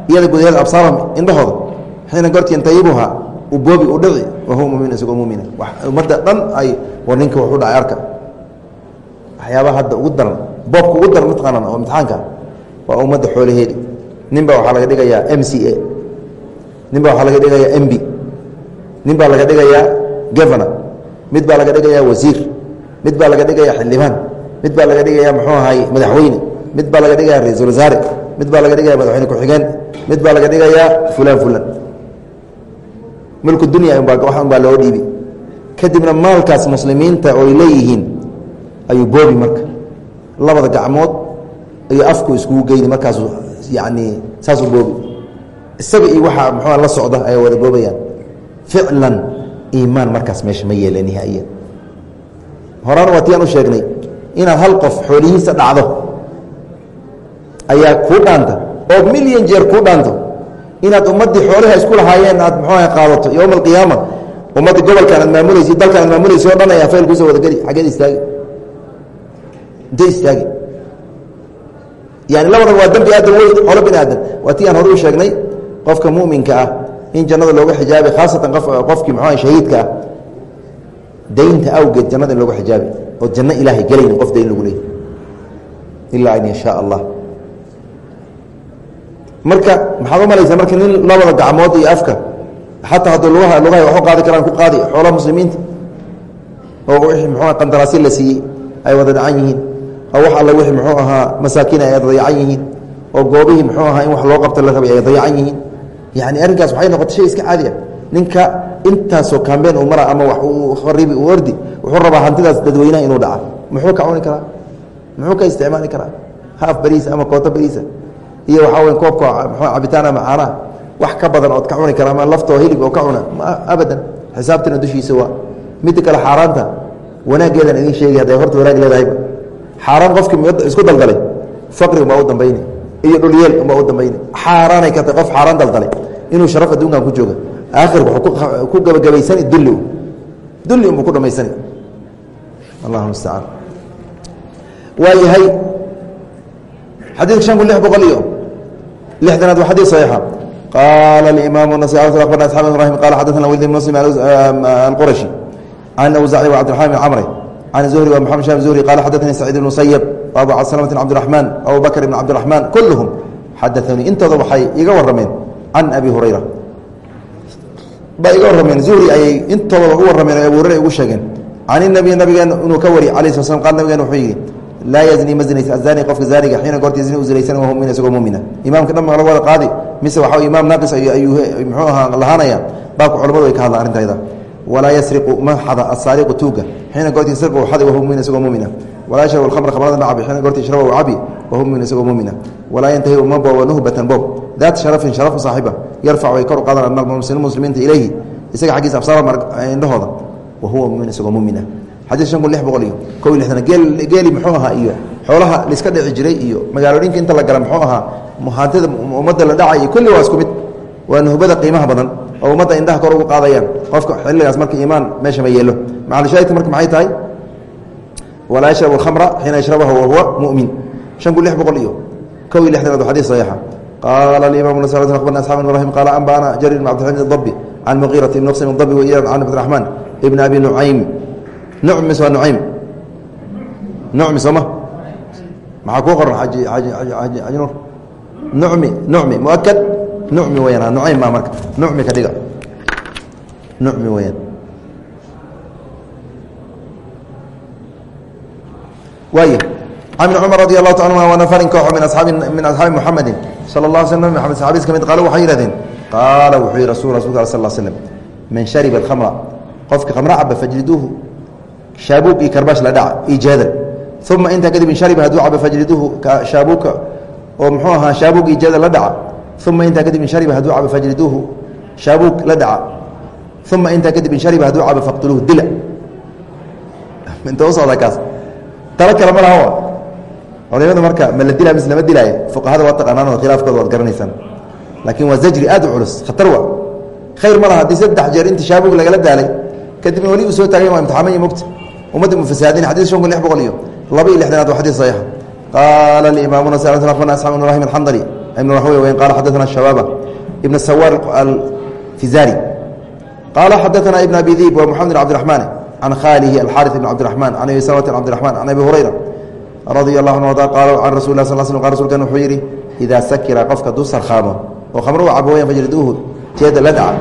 iyada gudaheeda absaarahum indhahooda xiina goorta yantahibuha u boobi u dhici wa huwa mumin isagoo mumina. Ummadda dhan ay war ninka wuxuu dhacay arka waxyaabaha hadda ugu daran boobka ugu daran mataqaanaan oo imtixaanka waa ummadda xoolaheedi. Nin baa waxaa laga dhigayaa m c a. Nin baa waxaa laga dhigayaa m b. Nin baa laga dhigayaa governor. Mid baa laga dhigayaa wasiir mid baa laga dhigayaa xildhibaan. Mid baa laga dhigayaa muxuu ahay madaxweyne. Mid baa laga dhigayaa ra'iisul wasaare. Mid baa laga dhigaya madaxweyne ku-xigeen. Mid baa laga dhigayaa fulan fulan mulku dunya wax unbaa loo dhiibi. Kadibna maalkaas muslimiinta ooy leeyihiin ayuu boobi marka. Labada gacmood iyo afku iskugu geyni markaasu yani saasuu boobi. Isaga iyo waxaa muxua la socda ay wada boobayaan. Ficlan iimaan markaas meesha ma yeela nihaa'iyan horana waa tiyaan u sheegnay inaad hal qof xoolihiisa dhacdo ayaa kuu dhaanta oo milyan jeer kuu dhaanto inaad ummaddii xoolaha isku lahaayeen aad muxuuaha qaadato yowma alqiyaama ummaddii gobolkaan aad maamulaysa dalkaan aad maamulaysa o dhan ayaa fayl kuusoo wadageli xaggeed istaagi. Intay istaagi? Yani labadan waa dembi aadan weyn xoolo bini aadan waa ti aan hore u sheegnay qofka muminka ah in jannada looga xijaabay khaasatan qofkii muxuuaha shahiidka ah daynta awgeed jannada in looga xijaabi oo janno ilaahay gelaynin qof dayn lagu leeyay ilaa an yashaa allah. Marka maxaad u malaysaa marka nin labada gacmood iyo afka? Xataa hadduu lugaha lugahay waxu qaadi karaan ku qaadi xoolaha muslimiinta. Oo wixii muxuuha qandaraasyo la siiyey ay wada dhacan yihiin. Oo wax alle wixii muxuu ahaa masaakiin ay dayacan yihiin. Oo goobihii muxuu ahaa in wax loo qabto la rabay ay dayacan yihiin. Yani arrinkaas waxay noqotay shay iska caadi ah ninka intaasoo kambeen uu mara ama kharibi uu ordi wuxuu rabaa hantidaas dadweynaha inuu dhaca muxuu ka cuni karaa? Muxuu ka isticmaali karaa? Haaf bariisa ama kooto bariisa iyo waxaa weya koobka cabitaan ama caanaha? Wax ka badan ood ka cuni kara ama laftoo hilib oo ka cuna? Abadan. Xisaabtina dushiisa waa midda kale xaaraanta wanaaggeedan idin sheegi hadday horta wanaag leedahayba xaaraan qofkii isku daldalay faqri umbaa u dambayni iyo dhulyeel umbaa u dambayni xaaraanay ka qof xaaraan daldalay. Inuu sharaf adduunkan ku jooga aakhirka wuxuu ku gabagabaysani dulli dulli unbuu ku dhamaysani. Allahu mustacaan waayahay xadiidka shan kun lix boqol iyo lixdanaad waa xadiid saxiixa. Qaala alimaamu nas abarna asxab ibrahim qala xadaثna wld bn muslim alqurashi can awzaci wa cabdiraxman bn camre can zuhri wa maxamed sham zuhri qala xadaثanii saciid ibn musayab abu salmt cabdiraxmaan abu bakr ibn cabdiraxmaan kulluhum xadaanii intooda waxay iga warameen can abi hurayra baa iga warrameen. Zuhri ayay intooda u warrameen o abu hurayra ugu sheegeen. Can inabiy nabigeena inuu ka wari alayh sla slam qal nabigeena wuxuu yidhi laa yazni ma zinaysa azani qofka zaaniga xiina goorta yazni u zinaysan wa mumin isagoo mumina. Imaamka dhan laga wada qaadi mise waxa imaam naaqis ayuu muxuu ahaa lahaanaya baabka culamadu ay ka hadlaan arrintayda walaa yasriqu ma xada asaariqu tuuga. Xiina goortii sirqu xadi wahuwa mumin isagoo mumina. Walaa yashrabu alkhamra khamrada ma cabi xiina goortii shraba u cabi wahuwa mumin isagoo mumina. Walaa yantahi uma boobo nuhbatan boob daat sharafin sharafu saaxiba yarfac way kor u qaadan muslimiinta ilayhi. Isaga xaggiisa absaara indhahooda. Wahuwa mumin isagoo mumina. Xadiis shan kun lix boqol iyo kob iyo lixdan. Geel geeli muxuu ahaa iyo xoolaha laiska dhici jiray iyo magaalooyinka inta la gala muxuu ahaa muhaantida ummadda la dhacay iyo kulli waa isku mid. Waa nuhbada qiimaha badan oo ummadda indhaha kor ugu qaadayaan. Qofka xilligaas marka iimaan meesha ma yeelo. Macalshaahidka marka maxay tahay? Walaa yashrabu alkhamra xiina yashrabaha wahuwa mumin. Shan kun lix boqol iyo kob iyo lixdanaad waa xadiis saxiixa alimaam nas abarna asxab ibrahim qaala anbana jarir bn cabdilxamid adabi can muqiirati ibn qsim adabi wa iran can cabdiraxmaan ibn abi nucaym nucmis waa nucaym nucmi sooma maxaa kuu qoran aji aji aji aji nuur nucmi nucmi muakad nucmi weyaan nucaym maa marka nucmi ka dhiga nucmi weyaan waay can ibni cumar radi allahu ta anhuma wa nafarin kooxo min asaabi min asxaabi muxamedin sala allah sl nabi maxamed saxabiis ka mid qaalo waxay yihahdeen qaala wuxuu yihi rasul rasulka al sal slm man shariba alkhamra qofka khamra caba fajliduuhu shaabuug iyo karbash la dhaca iijaadan uma intaa kadib in shariba hadduu caba fajliduuhu shaabuuka oo muxuu ahaa shaabuug iijaada la dhaca uma intaa kadib in shariba hadduu caba fajliduuhu shaabuug la dhaca uma intaa kadib in shariba hadduu caba faqtuluuhu dila inta u socda kaas talo kale ma laha odaymada marka ma la dilaa mise lama dilaayo fuqahada waa taqaanaanoo khilaafkooda waad garanaysaan laakiin waa zajri aad u culus khatar wa khayr ma laha haddii saddex jeer inti shaabug lagala daalay kadibna weli uu soo taagayn waa imtixaaman iyo ummadda mu fasahaadin shan kun lix boqol iyo laba iyo lixdanaad waa xadiis saxiixa qaala alimaamu nasi axmad asxab ibn rahim alxandali ibn raxway weyn qaala xadaثana shabaaba ibn sawaar alfizari qaala xadaثana ibn abi diib wa moxamed ibn cabdiraxmaan can khaalihi alxaaris ibn cabdiraxmaan can abi salmata cabdiraxman can abi hurayra radi allah anhu ada qaala can rasul lah sal sl qal rsulkan wuxuu yidhi idaa sakira qofka hadduu sarkhaamo oo khamr u cabo wayaan fajriduuhu jeeda la dhaca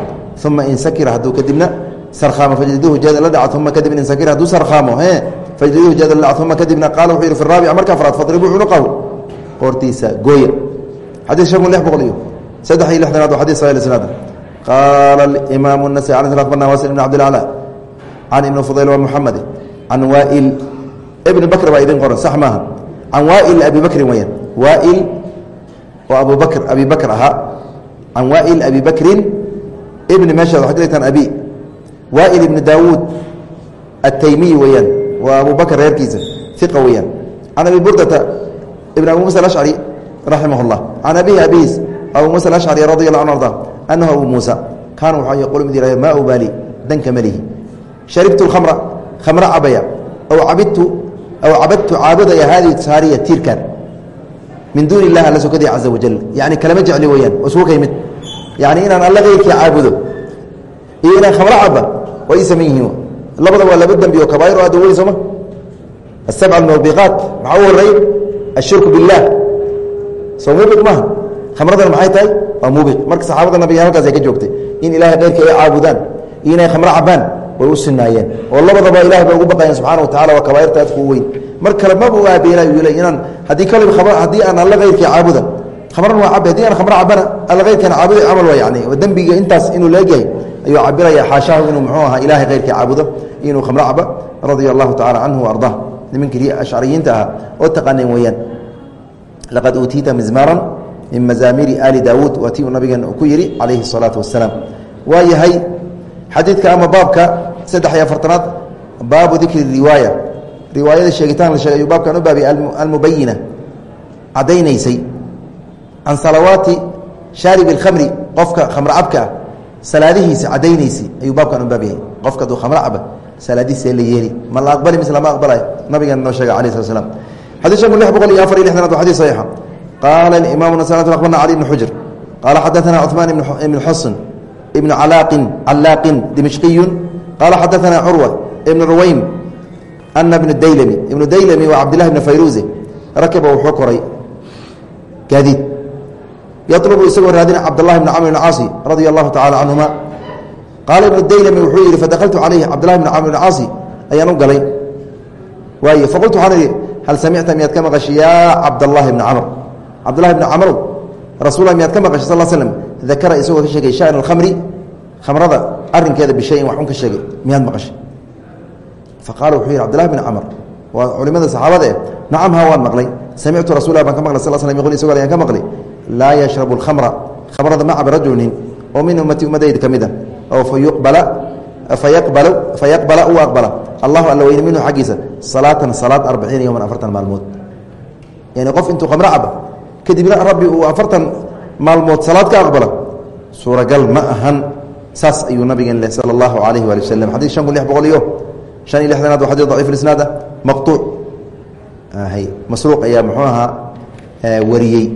uma in sakira hadduu kadibna sarkhaamo fajriduhu jeeda la dhaca uma kadib in sakira hadduu sarkhaamo e fajriduhu jeeda la dhaca uma kadibna qaala wuxuu yidhi fi raabica marka afraad fadribuu cunuqahu. Qoortiisa gooya. Xadiis shakun lix boqol iyo saddex iyo lixdanaad waa xadis sahih isnaad qaala imaamu nasai can slat bna wasil ibn cabdilacla can ibni fudayl wa muxamadi can waail ibn bakr baa idin qoran sax maaha. Can waail abi bakrin weyaan waail oo abu bakr abi ahaa can waail abi ibni meeshaad waxad leegtaan abi. Waail ibni daawuud ataymiyi weyaan waa abu reerkiisa iqa weyaan can abi burdata ibn abi musa alashcari raximah اllah can abihi abihiis abu musa alashcari radi allah anu arda anahu abu muusa kaana waxaa yaqul mid maa ubaali danka malihi? Sharibtu اkhamra khamra cabaya aw cabidtu aw cabadtu caabudaya haadihi saariya tiirkan min duuni illahi alla sokadii caza wajal yani kalama jecli weyaan isugu ka yimid yani inaan alla caabudo iyo inaan khamro caba waa ii yihiin labada waa laba dembi oo kabaair o aad weyn sooma asabca almawbiqaat maxaa u horey ashirku biاllah soo muubiq maaha khamradana maxay tahay waa muubiq marka saxaabada nabiga ay ka joogtay in ilahay keyrka ay caabudaan iyo inay khamro cabaan way u sinaayeen oo labadaba ilahay bay ugu baqayeen subxana watacala waa kabaairta aadku u weyn. Mar kale maba u aabeela le inaan haddii kal haddii aan alla keyrkii caabuda khamran waa cabi haddii aan khamro cabana alla keyrkan caabuday camal waa yani dembiga intaas inuu leegyahay ayuu cabiraya xaashaahu inuu muxuu ahaa ilahay keyrkii caabudo inuu khamro caba radia allahu tacala canhu arda nimankii ashcariyiinta ahaa oo taqaaneen weeyaan. Laqad uutiita mizmaaran min mazaamiiri ali daawuud waa ti uu nabigeena ku yihi calayhi الsalaatu wasalaam waa yahay xadiidka ama baabka saddex iyo afartanaad baabu dikri riwaaya riwaayada sheegitaan la sheegay ayuu baabkan u baabiyay almubayina caddaynaysay can salawaati shaaribi اlkhamri qofka khamro cabka ah salaadihiisa caddaynaysay ayuu baabkan u baabiyay qofka aduu khamro caba salaadihiisee la yeeli ma la aqbali mise lama aqbalayo nabigeena noo sheegay alayh slat slam xadis shan kun lix boqol iyo afar iyo lixdanaad waa xadis saxiixa qaala imaamu nasat aqbarna cali ibn xujr qaala xadaثana cuثmaan ibn xusn ibn alaaqin calaaqin dimishqiyu qaala xadaanaa curwa ibnu cuwayn ana bna daylami ibnu daylami waa cabdilahi bna fayruuze rakiba wuxuu koray gaadiid yalubu isagoo raadina cabdlahi bna camr bn caasi radia allahu tacala canhuma qaala ibnu daylami wuxuu yidhi fadakaltu calayhi cabdilahi bna camr bn caasi ayaan u galay waay faqultu waxaan idhi hal samicta miyaad ka maqashi yaa cabdallaahi bna camr cabdulahi bna camrow rasuul miyaad ka maqashi sal slm dakara isagoo ka sheegay shan alkhamri khamrada arinkeeda bishayin wax un ka sheegay miyaad maqashay? Faqaala wuxuu yidhi cbdillahi bin camr waa culimada saxaabada e nacam ha waan maqlay. Samictu rasulah baan ka maqlay sal sl yqul isagoo ayaan ka maqlay. Laa yashrabu alkhamra khamrada ma caba rajulu nin oo min ummati ummadayda ka mid a oo fayuqbala fayaqbala fayaqbala uu aqbala. Allahu alla weyne minhu xaggiisa salaatan salaad arbaciina yowman afartan maalmood. Yani qof intuu khamro caba kadibna rabbi uu afartan maalmood salaad ka aqbala suuragal ma ahan saas ayuu nabigeen leh sala allahu alayhi waali waslem xadis shan kun lix boqol iyo shan iyo lixdanaad waa xadis daciif isnaad ah? Maqtuuc. Masruuq ayaa muxuu ahaa wariyey.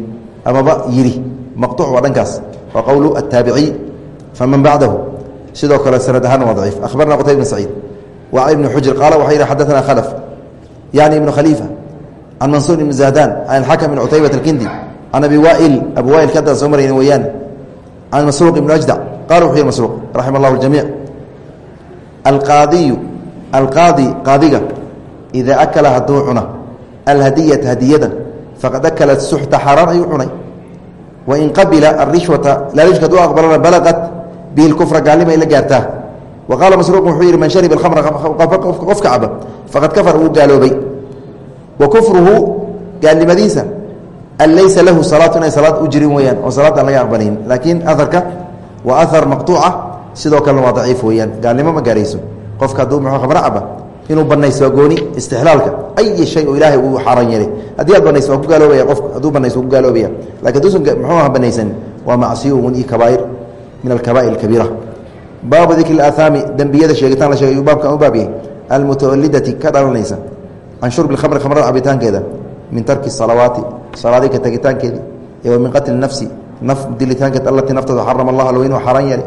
Amaba yidhi maqtuuc waa dhankaas. Waa qowlu attaabiciy faman bacdahu. Sidoo kale sanad ahaana waa daciif. Akhbarna qutayb bn saciid. Wa ibnu xujr qaala waxa yidhi xadaثana khalf yani ibnu khaliifa can mansuur ibn zahdan can alxakam ibn cutaybat alkindi can abi wail abu wail ka haddaan soo marayna weeyaan can masruuq ibn ajdac qala wuxuu yihi masruuq raxima allahu ljamiic alqaadiyu alqaadi qaadiga idaa akala hadduu cuna alhadiyata hadiyada faqad akala suxta xaaraan ayuu cunay wain qabila arishwata laalishka haduu aqbalana balaqat bihi lkufra gaalnimay la gaartaa wa qaala masruuq wuxuu man shariba alkhamra qofka caba faqad kafar wuu gaaloobay wa kufruhu gaalnimadiisa an laysa lahu salaatu inay salaad u jirin weyaan oo salaad aan waa ahar maqtuuca sidoo kalena waa daciif weyaan gaalnimo ma gaarayso. Qofka hadduu muxuu khamro caba inuu banayso gooni istixlaalka ay shay oo ilaahay uu xaaraan yeelay. Haddii aad banayso ku gaaloobaya qofka hadduu banayso ku gaaloobaya laakiin haduusan muxuu aha banaysan waa macsiyun iyo kabaair min alkabaa'ir alkabiira baabu dikri aaaami dembiyada sheegitaan la sheegay baabkan u baab yahay almutawalidati ka dhalanaysa. Can shurbi khamri khamrada cabitaankeeda. Min tarki salawaati salaadii ka tegitaankeedii. Iyo min qatli nafsi naf dilitaankeed allatii naftooda xarama allah alweynu xaaraan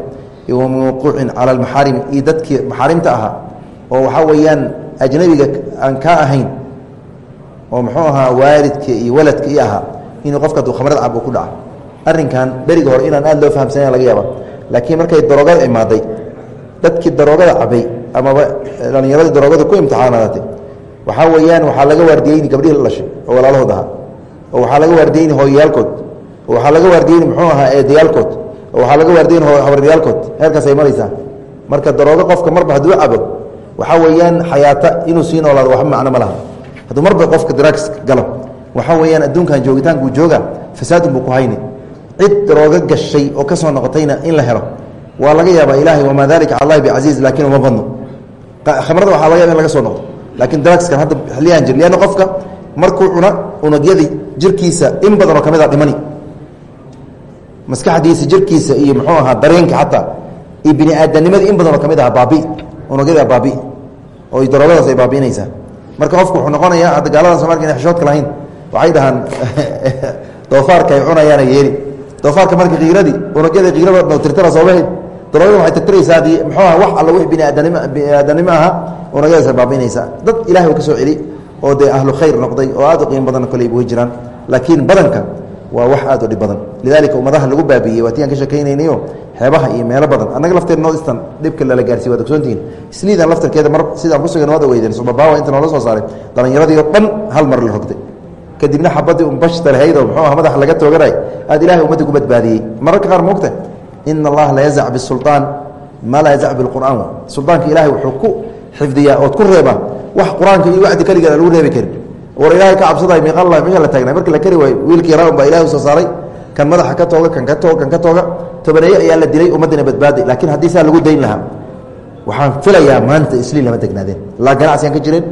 iyo wa min wuquucin cala almaxaarimi iyo dadkii maxaarimta ahaa oo waxaa weeyaan ajnabiga aan ka ahayn oo muxuu ahaa waalidka iyo waladka i ahaa inuu qofka aduu khamrad ku dhaca arrinkan beriga hore inaan aad loo fahamsanya laga yaaba laakiin markay daroogada imaaday dadkii daroogada cabay amaba dhalinyaradii daroogada ku imtixaanaatay waxaa weeyaan waxaa laga waardiyeyni gabdhihii la dhashay oo walaalahood ahaa oo waxaa laga waardiyeyni hooyayaalkood oo waxaa laga waardiyeyni muxuu ahaa eedayaalkood oo waxaa laga waardiyeyni habaryaalkood heerkaasay maraysaa. Marka daroogo qofka marba hadduu cabo waxaa weeyaan xayaata inuu sii noolaado waxba macno ma laha. Hadduu marba qofka drags galo waxaa weeyaan adduunkan joogitaankuu jooga fasaadun buu ku hayni. Cid daroogo gashay oo ka noqotayna in la helo waa laga yaabaa ilaahay wamaa dalika cala allahi bicasiiz laakiin uma badno. Khamrada waxaa laga yaba in laga soo noqdo. Laakiin dragskan hadda xiliyaan jir lianna qofka markuu cuna unugyadii jirkiisa in badanoo ka mid a dhimani maskaxdiisa jirkiisa iyo muxuu ahaa dareenka xataa iyo bini aadamnimadii in badanoo ka mid aha baabi unugyada baabi oo daroogadaas ay baabiinaysaa marka qofku wuxuu noqonayaa hadda gaalada somalka ina xishoodka lahayn waxay dhahaan doofaarka ay cunayaana yeeli. Doofaarka marka kiiradii unugyada kiirada tirtara soomahayd daroogada waxay tirtiraysaa muxuu aha wax alla wix biniaadanimo aha unugyadaas ay baabiinaysaa dad ilahay uu ka soo celi oo dee ahlu khayr noqday oo aad u qiimo badanna koleyba way jiraan laakiin badanka waa wax aad u dhib badan. Lidalika ummadaha lagu baabiiyey waa ti aan ka sheekaynaynayo xeebaha iyo meelo badan. Annaga lafteed noodistan dhibka lala gaarsiy waad ogsoontihiin isliidan laftarkeeda mar sidaan ku sugan waad ogeydeen subabaawa inta noola soo saaray. Dhalinyaradii oo dhan hal mar la rogday kadibna xabadii umbashta lahaydoo muxuu aha madaxa laga tooganay aad ilahay ummadda ku badbaadiyey. Mararka qaar moogta ina allaha la yazac bisulطaan maa laa yazac bilqur'aan. Suldaanka ilahay wuxuu ku xifdiyaa ood ku reebaa wax qur'aanka iyo wacdi keligeed aan lagu reebi karin war ilaahay ka cabsaday miiqalla meesha la taagnay markii la kari waayo wiilkii raun baa ilahay soo saaray kan madaxa ka tooga kan ka tooga kan ka tooga tobaneeye ayaa la dilay ummaddina badbaaday laakiin haddii saa lagu dayn lahaa waxaan filayaa maanta isliin lama degnaadeen laa ganacsigaan ka jireen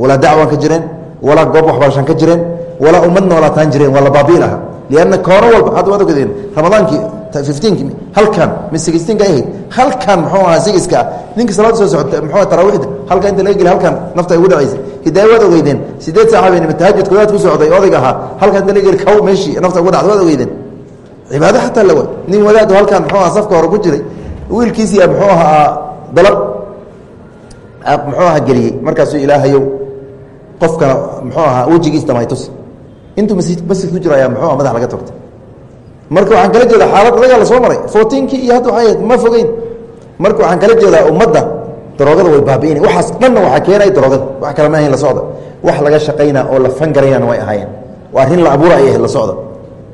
walaa dacwaan ka jireen walaa goob waxbarashaan ka jireen walaa ummad noolaataan jireen waa la baabi'i lahaa lianna koono walba hadda waad ogadeen ramadaankii fifteenki halkan mi sixteenka ahayd halkan muxuu ahaa sigiska ah ninka salaada soo socota muxuu taraawiixda halkan inta laga geli halkan nafta ay ugu dhacaysa hidaaya waad ogeydeen sideed saaca bay nimid tahajudka waad ku socday odayga ahaa halkan inta laga geli kaw meeshii nafta ugu dhacday waad ogeydeen cibaado xataa la waay nin wadaadu halkan muxuu aha safka hore ku jiray wiilkiisiiya muxuu ahaa dalab muxuu aha geliyey markaasuu ilaahayow qofkana muxuu ahaa wejigiis damaytus intuu masjid ku jiro ayaa madax laga tortay marka waxaan kala jeedaa xaalad adagaa la soo maray. fotiinkii iyo hadda waay ma fogeyn. Marka waxaan kala jeedaa ummadda daroogada way baabi'ina waxaas dhanna waxaa keenaya daroogada. Wax kale ma ahayn la socda. Wax laga shaqayna oo la fangarayana way ahaayeen. Oo arrin la abuura la socda.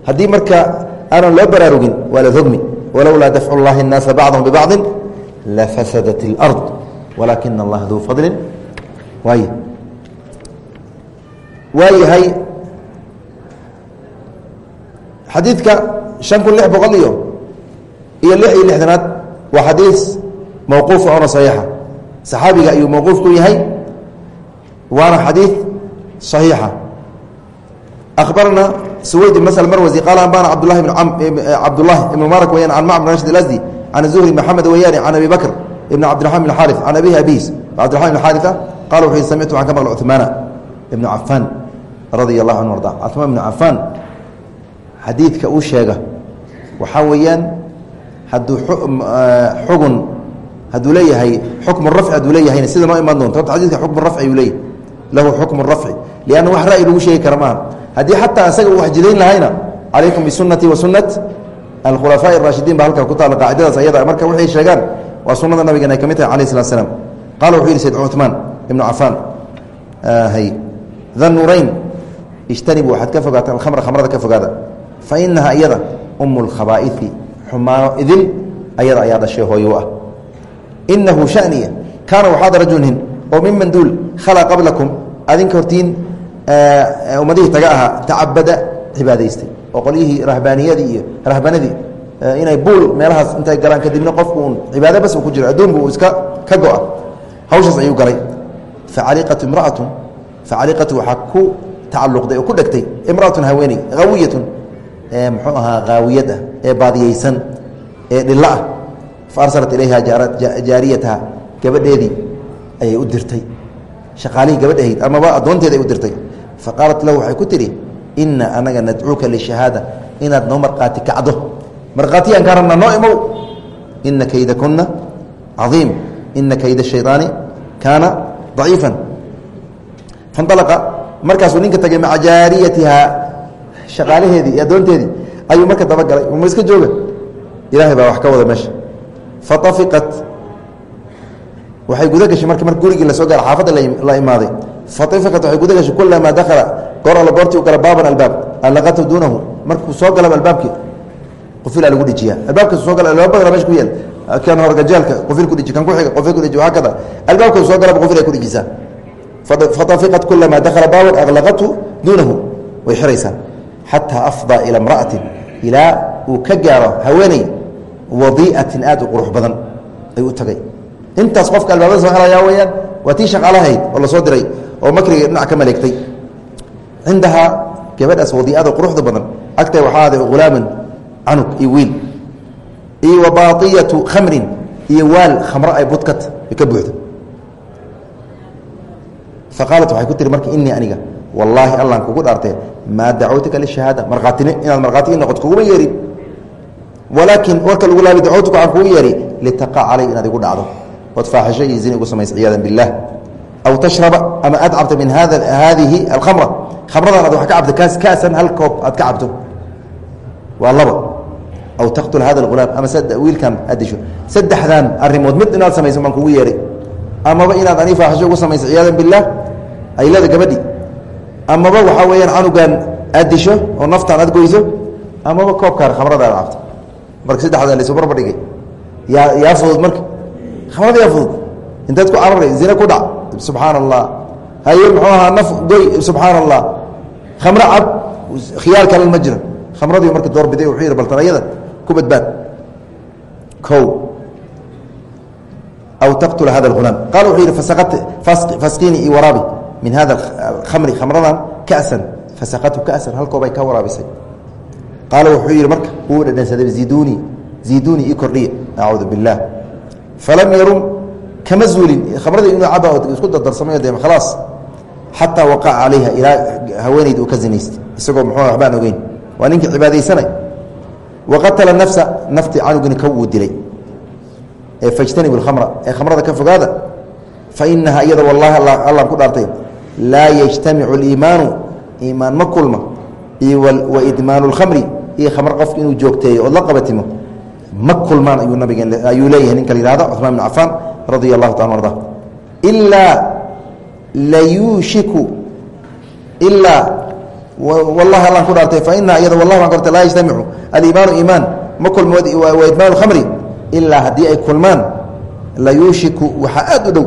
Haddii marka aanan loo baraarugin waa la dogmi. Walowlaa dafcu llaahi annaasa bacdahum bibacdin lafasadat اlard walaakina allaha duu fadlin. Waay waayahay xadiidka شhan kun lix boqol iyo iyo lix iyo lixdanaad waa xadiis mawquufa oona صaxiixa saxaabiga ayuu mawquuf ku yahay waana xadiid صaxiixa أخbarna سweyd بن mسل mrwزي qال أنbana cbdالlahi cabdالlahi iبn mbarك weyaan can mcmr rashid الأsدي can الزهري محamed weyani can abi bkr iبn cabdiرحman بن xاrث can abihi abis cbdiرحman بن xاrثة qal wuxuu samictu waxaan ka maql cثmaana iبn cafan radي الlah anه arضa cثmaan بن cafan xadiidka uu sheega waxaa weeyaan hadduu xugun hadduu leeyahay xukm rafci hadduu leeyahayna sida noo imaan doonto horta xadidka xukm rafci ayuu leeyahy lahu xukm rafci لأnna wax ra'yi lagu sheegi kara maaha haddii xataa isaga uu waxjidayn lahayna calaykum bisunati wa sunat alkhulafaaء الraashidiin ba halkaa ku taala qaacidadaas ayada marka waxay sheegaan waa sunada nabigeena ay ka mid tahay alayh الslat slam qala wuxuu yihi sayd cuثmaan ibnu cafaan hy da nuurayn ijtanibu waxaad ka fogaata alkhamra khamrada ka fogaada fainaha iyada um اlkhabaa'iثi xumaano idil ayada ayaa dhashay hooyo ah inahu shaniya kaana waxaad rajulnin oo miman duul khalaa qablakum adinka hortiin ummadihii taga ahaa tacabada cibaadaystay oo qolyihii rahbaaniyadii iyo rahbanadii inay buul meelahaas intay galaan kadibna qofku un cibaado bas ku jiro adduunbu uu iska ka go-a hawshaas ayuu galay facaliqatu imraatun facaliqatu waxaa ku tacalluqday oo ku dhegtay imraatun haweeney hawiyatun ee muxuu ahaa haawiyad ah ee baadiyeysan ee dhillo ah fa arsalat ilayha jaariyataha gabadheedii ayay u dirtay shaqaalihii gabadhahayd amaba addoonteeda ay u dirtay faqaalat lahu waxay ku tidhi ina anaga nadcuuka lishahaada inaad noo markhaati kacdo markhaatiyaan kaa rabnaa noo imow ina kayda kuna caiim ina kayda shayطaani kaana daciifan faاnطalaqa markaasuu ninka tagay maca jaariyatihaa shaqaalaheedii iyo addoonteedii ayuu marka dabagalay. Ma iska jooga ilahay baa wax ka wada meesha. Faafiqat waxay guda gashay marka mar gurigii la soo gaara xaafadda la imaaday. Faifiqat waxay guda gashay kulamaa dakhala goor alla u gala baaban albaab. Allaqatu duunahu markuu soo galaba albaabkii qufila lagu dhijiya albaabkaas soo gala badana meesha ku yaal. Kan horgajaalka qufil ku dhiji kan ku xiga qufil ku dhiji hakada albaabkaas soo galaba qufil ay ku dhijisaa fatafiqat kulamaa dakhala baaban aglaqatu duunahu. Way xataa afdaa ila imra'atin ilaa uu ka gaaro haweeney wadii'atin aad u qurux badan ay u tagay. Intaas qofka albaabada soo helayaa weyaan waa tii shaqaalahayd oo la soo diray oo makriga dhinac ka maleegtay. Cindahaa gabadhaas wadiicada quruxda badan agtay waxaa aday hulaaman canug iyo wiil iyo wa baatiyatu khamrin iyo waal khamro ay budkat ka buuxdo. Faqaalat waxay ku tihi marka inii aniga wallaahi allaan kugu dhaartee maa dacwtuka lihahaada maraatin inaad marhaati noqot kuguma yeerin walaakin warka lagu laabi dacwtuka waaan kugu yeeri litaqaa calay inaad igu dhacdo ood faaxisho iyo zini ugu samays ciyaada biاlah aw tashraba ama aad cabta min haa haadihi alkhamra khamradan ad wa ka cabto kaas kaasan hal koob aad ka cabto waa laba aw taqtul hada اgulaam ama wiilkan aad disho saddexdan arimood mid inaad samayso baan kugu yeeri amaba inaad ani faaxisho ugu samayso ciyaada bilah aylada gabadhi amaba waxaa weeyaan canugan aad disho oo naftaan aad goyso amaba koobkaan khamrada aad cabto marka saddexdan lasu barbar dhigay. Yaa yaa fudud marka? Khamrada yaa fudud. Intaad ku cararay zine ku dhac. Subxaan allah haye muxuu ahaa naf goy subxaan allah khamro cab khiyaar kale ma jiro. Khamradii marka door biday wuxuu yidhi baltan ayada ku badbaad. Kow. Aw taqtula hada alghulaam qaala wuxuu yidhi fasqiini io waraabi min hada khamri khamradan ka'san fasaqatu ka'san halkoobay ka waraabisay. Qaala wuxuu yidhi marka uu dhadhansaday ziidunii ziidunii ii kordhiya acuudu biاllah falam yarum kama zuulin khamradii inuu caba isku dardarsamay de khalaas xataa waqaca calayha ilaa haweenayd uu ka zinaystay. Isagoo muxuu waxbaan ogeyn waa ninkii cibaadaysanay. Waqatala nafsa naftii canugina ka wuu dilay ee fajtanibu lkhamra ee khamrada ka fogaada fa inaha iyada wallahi allaan ku dhaartay laa yajtamicu liimaanu iimaan ma kulma iyo wa idmaanu lkhamri iyo khamr qofka inuu joogteeyo ood la qabatimo ma kulmaan ayuu nabigeen ayuu leeyahay. Ninka la yihahdo cuثmaan bn cafaan radia allahu taala arda ilaa layuushiku ilaa wallahi allaan ku dhaartay fa inaha iyada wallah baan kortay laa yajtamicu aliimaanu iimaan ma kulmo wa idmaan khamri ilaa haddii ay kulmaan la yuushiku waxaa aad u dhow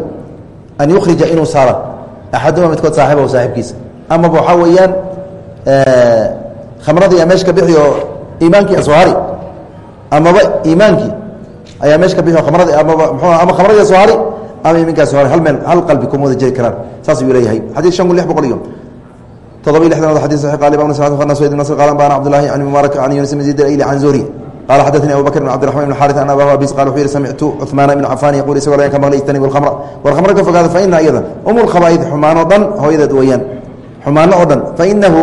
an yukhrija inuu saara axaduma midkood saaxibahu saaxibkiisa amaba waxaa weeyaan khamradii aa meesha ka bixi oo iimaankii soo hari amaba iimaankii ayaa meesha ka bixi oo khamradi amaba mxu ama khamradii soo hari ama iiminkaa soo hari hal meel hal qalbi kuma wada jeri karaan saas ayuu leeyahay xadiid shan kun lix boqol iyo todoba lixdanood xadii saxi qal imam sweyd bn nasr qala anbana cabdullahi an mubarak an yunis bn zid aili can zuhri qala xadaثani abu bakr bn cabdiraحman bn xarit an abahu abis qala wuxuu yihi samictu cuثmaana ibn cafan yaqul isagoo lagan ka maqlay ijtanibu اlkhamra war khamra ka fogaada faina iyada um lkhabaaid xumaanoo dhan hooyadeed weeyaan xumaano oo dhan fainahu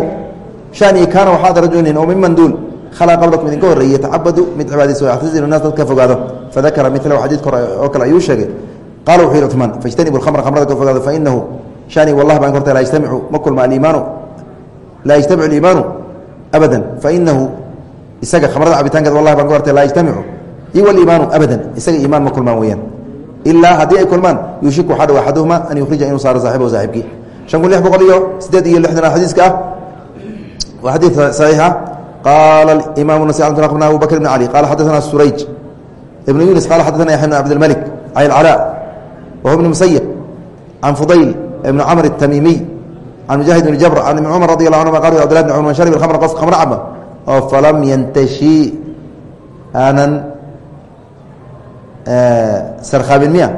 shanii kaana waxaad rajulin oo miman duul khalaa qablakum idinka horreeyey yatacabadu mid cibaadaysa yaxtasiru naas dad ka fogaado fadakara milahu xadiidka hore oo kale ayuu sheegay qala wuxuu yihi cuثmaan faijtanibu اlkhamra khamrada ka fogaado fainahu shanii wallahi baan korta laa yajtamicu ma kulma aliimaanu laa yجtamic اimaanu abada fainahu isaga khamrada cabitaankeed wallahi baan ka hortay laa yجtamicu iyo waliimaanu abada isaga iimaan ma kulmaan weyaan ilaa haddii ay kulmaan yuushiku waxaa dhow axaduhuma an yukhrija inuu saaro saaxibahu saaxibkii shan kun lix boqol iyo sideed iyo lixdan xadiiska ah waa xadiid saxiixa qaala imaamu nas bna abu bakr bn cali qala xadaثana surayj ibn yunis qala xadaثana yaxya bn cabdilmalik can اlcalaa wahu bn musayib can fudayl ibn camr الtamimiy can mujaahid bn jabr can ibn cumar radi allah anhuma qal abdillah bn cumar man sharib khamra qof khamro caba oo falam yantashi aanan sarkhaamin miya?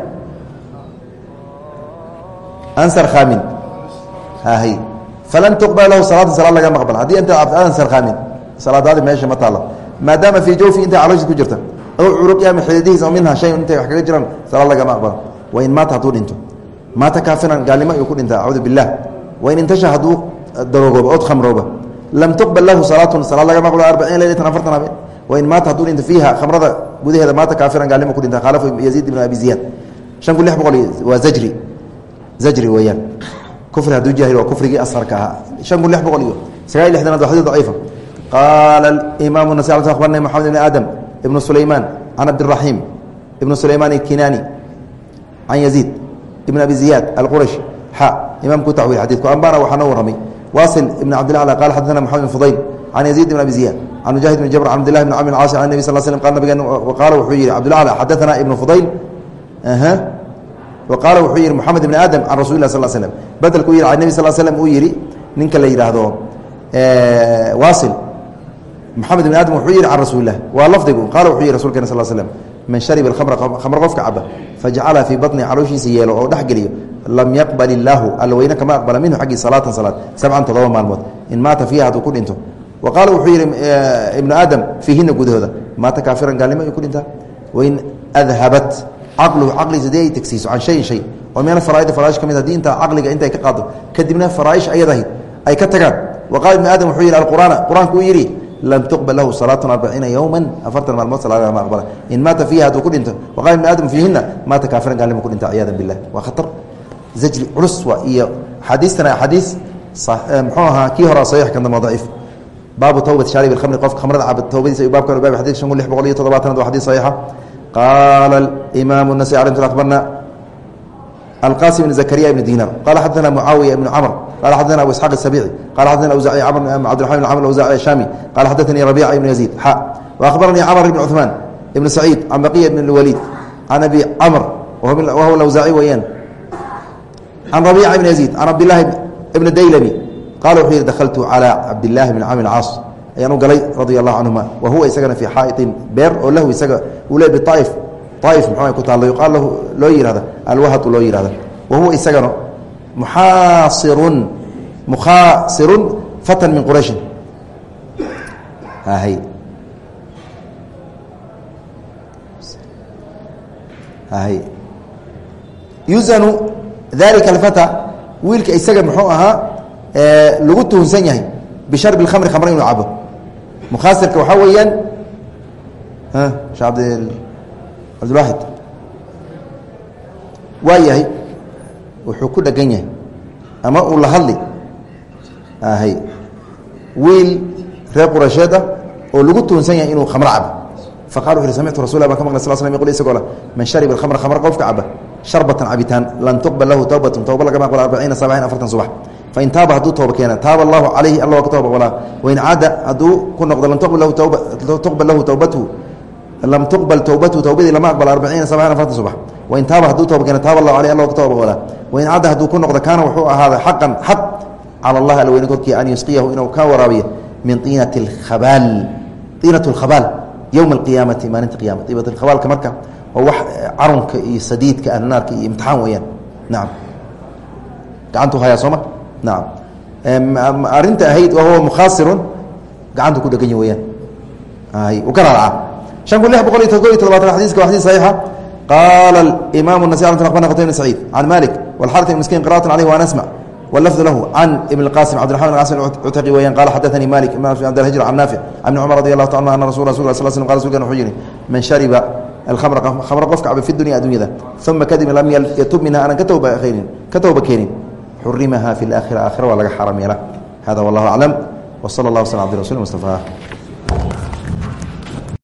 Aan sarkhaamin. Hahy falan tuqbal lahu salaata salaad laga maqbal haddii inta aadan sarkhaamin salaadaadi meesha ma taalla maadaama fii jawfi intay calooshiis ku jirta aw curuqi ama xididihiis oo minha shay intay wax kaga jiraan salaad lagama aqbalo wain maata hadduu dhinto. Maata kaafiran gaalnimo ayuu ku dhinta acuudu bilah wain intasha hadduu darogooba ood khamrooba lam tuqbal lahu salaatun salaad laga maqlo arbaciin leylatan afartan habeen wain maata hadduu dhinto fiiha khamrada gudaheeda maata kaafiran gaalnimo ku dhinta khaalafu yaziid ibn abi ziyaad shan kun lix boqol waa zajri zajri weeyaan kufri hadduu jaahil waa kufrigii asharka ahaa shan kun lix boqol iyo sagaal iyo lixdanaad waa xadiid daciifa qaala imaamu nasi akhbarna maxamed ibn aadam ibnu sulaymaan can cabdiraxiim ibnu sulaymaan ikinaani can yaziid ibn abi ziyaad alqurash xa imamku tawiil xadidku ambana waxaa noo warramay wasil ibn cabdilacla qala xadana maxamed bin fudayl can yaziid ibn abi ziyaad can mujaahid bn jabr can abdillahi bn camr bn caasi can nebi sal slm qal nabigeen qaala wuxuu yihi cabdilacla xadaana ibnu fudayl qaala wuxuu yihi moxamed ibn aadam can rasuli lah sal slm bedelku yihi can nebi sal slm uu yihi ninka la yidhaahdo wasil moxamed ibn aadam wuxuu yihi can rasuulilah waa lafdigu qaala wuxuu yihi rasulkeen sal slm man shariba alkhamra khamr qofka caba fajacala fii baطni calooshiisa yeelo oo dhexgeliyo lam yaqbal illaahu alla weyne kama aqbala minhu xaggii salaatan salaad sabcan toddoba maalmood in maata fiiha hadduu ku dhinto wa wuxuu yihi ibnu aadam fiihina gudahooda maata kaafiran gaalnimo ayuu ku dhintaa wain adhabat caqluhu caqligiisa haddii ay tegsiiso can shayin shay oo meena faraaida faraa'ish ka mid haddii intaa caqliga intay ka qaado kadibna faraa'ish ayadahayd ay ka tagaan wa ibnu aadam wuxuu yihi alqur'aana qur'aanku uu yidhi lam tuqbal lahu salaatu arbaciina yowma afartan maalmood salaada ma aqbala in maata fiiha hadduu ku dhinto waqaala ibn aadam fiihina maata kaafiran gaalnima ku dhinta ciyaada bilah waa khatar zajri culus waa iyo axaadiistana axaadiis muxuu ahaa kii hore saxiix kan dambe daciif baabu towbat shaarib alkhamri qofka khamrada caba towbadiisa ayuu baabkan ubaabi xadiis kun lix boqol iyo toddobaatanaad waa xadiis saxiixa qaala imaamu nasai alayh tul akbarna alqasim ibn zakariya ibn dinar qala xadathana mucaawiya ibnu camr cمر qال xadثna أبو اسحاq السبيعي qال xadثna أوزاعي cبدالرحمن بن cمر الأوزاعي الشامي qال xadثnي ربيعة بن يزيد ح وأخبرني cمر بن عثمان بن سعيد عن بقية بن الوليد عن أبي cمر وهو الأوزاعي weyaan عن ربيعة بن يزيد عن عبداللahi بن daylمي qال وxuu yihi dخلت عalى cabداللahi بن cمر الcاaص ayaan u galay رaضي الله عنهuma وhuوa isagana في xاaئطin beer oo lahu isaga uu le بطائف طائف mxu ku taalo yuqaal lahu loo yihahda alwahatu loo yihahda wa huwa isagana muxaasirun mukhaasirun fatan min qurayshin hay hay yuzanu dalika alfata wiilka isaga muxuu ahaa lagu tuhunsan yahay bisharbi اlkhamri khamra inuu cabo mukhaasirka waxaa weeyaan abd cabdilwaxid waa yahay wuxuu ku dhegan yahay ama uu la hadli hay wiil reer quraysheed ah oo lagu tuunsan yahay inuu khamro cabo. Faqala wuxu uhi samictu ka maqlay sal slam yqul isagoo le man shariba alkhamra khamra qofka caba sharbatan cabitaan lan tuqbal lahu towbatun towba lagama aqbalo arbaciina sabciin afartan subax. Fain taaba hadduu tooba keena taaba allahu calayhi alla waa ka tooba aqbalaa wain caada hadduu ku noqdo lam tuqbal lahu towbatuhu lam tuqbal towbatuhu towbadii lama aqbala arbaciina sabcan afartan subax. Wain taaba hadduu tooba keena taaba allahu aleyh alla waa ka tooba aqbalaa wain caada hadduu ku noqdo kaana wuxuu ahaaday xaqan xaq cala allahi alla weyne korkii an yusqiyahu inuu ka waraabiyo min iinati اkhabaal iinat اlkhabaal yowma alqiyaamati maalinta qiyama iinat khabaalka marka waa wax carunka iyo sadiidka ahlunaarka iyo imtixaan weeyaan nacam gacantu hayaa sooma nacam arrinta ahayd wahuwa mukhaasirun gacantu ku dhegan yi weyaan u ka raarca shan kun lix boqol iyo todoba iyo todobaatan xadiiska waa xadis saxiixa qaala imaamu nasi qtayb bn saciid can malik walxarit ibn miskiin qira'atan waan asmac واللفظ له عن ابن القاسم عبد الرحمن القاسم العتقي ويان قال حدثني مالك بن عبد الهجر عن نافع عن عمر رضي الله تعالى عنه ان رسول الله صلى الله عليه وسلم قال رسولك وحجري من شرب الخمر خمر قفك عب في الدنيا الدنيا ثم كذب لم يتوب منها انا كتوب خير كتوب كينين حرمها في الاخره اخره ولا حرم يلا هذا والله اعلم وصلى الله وسلم على رسول المصطفى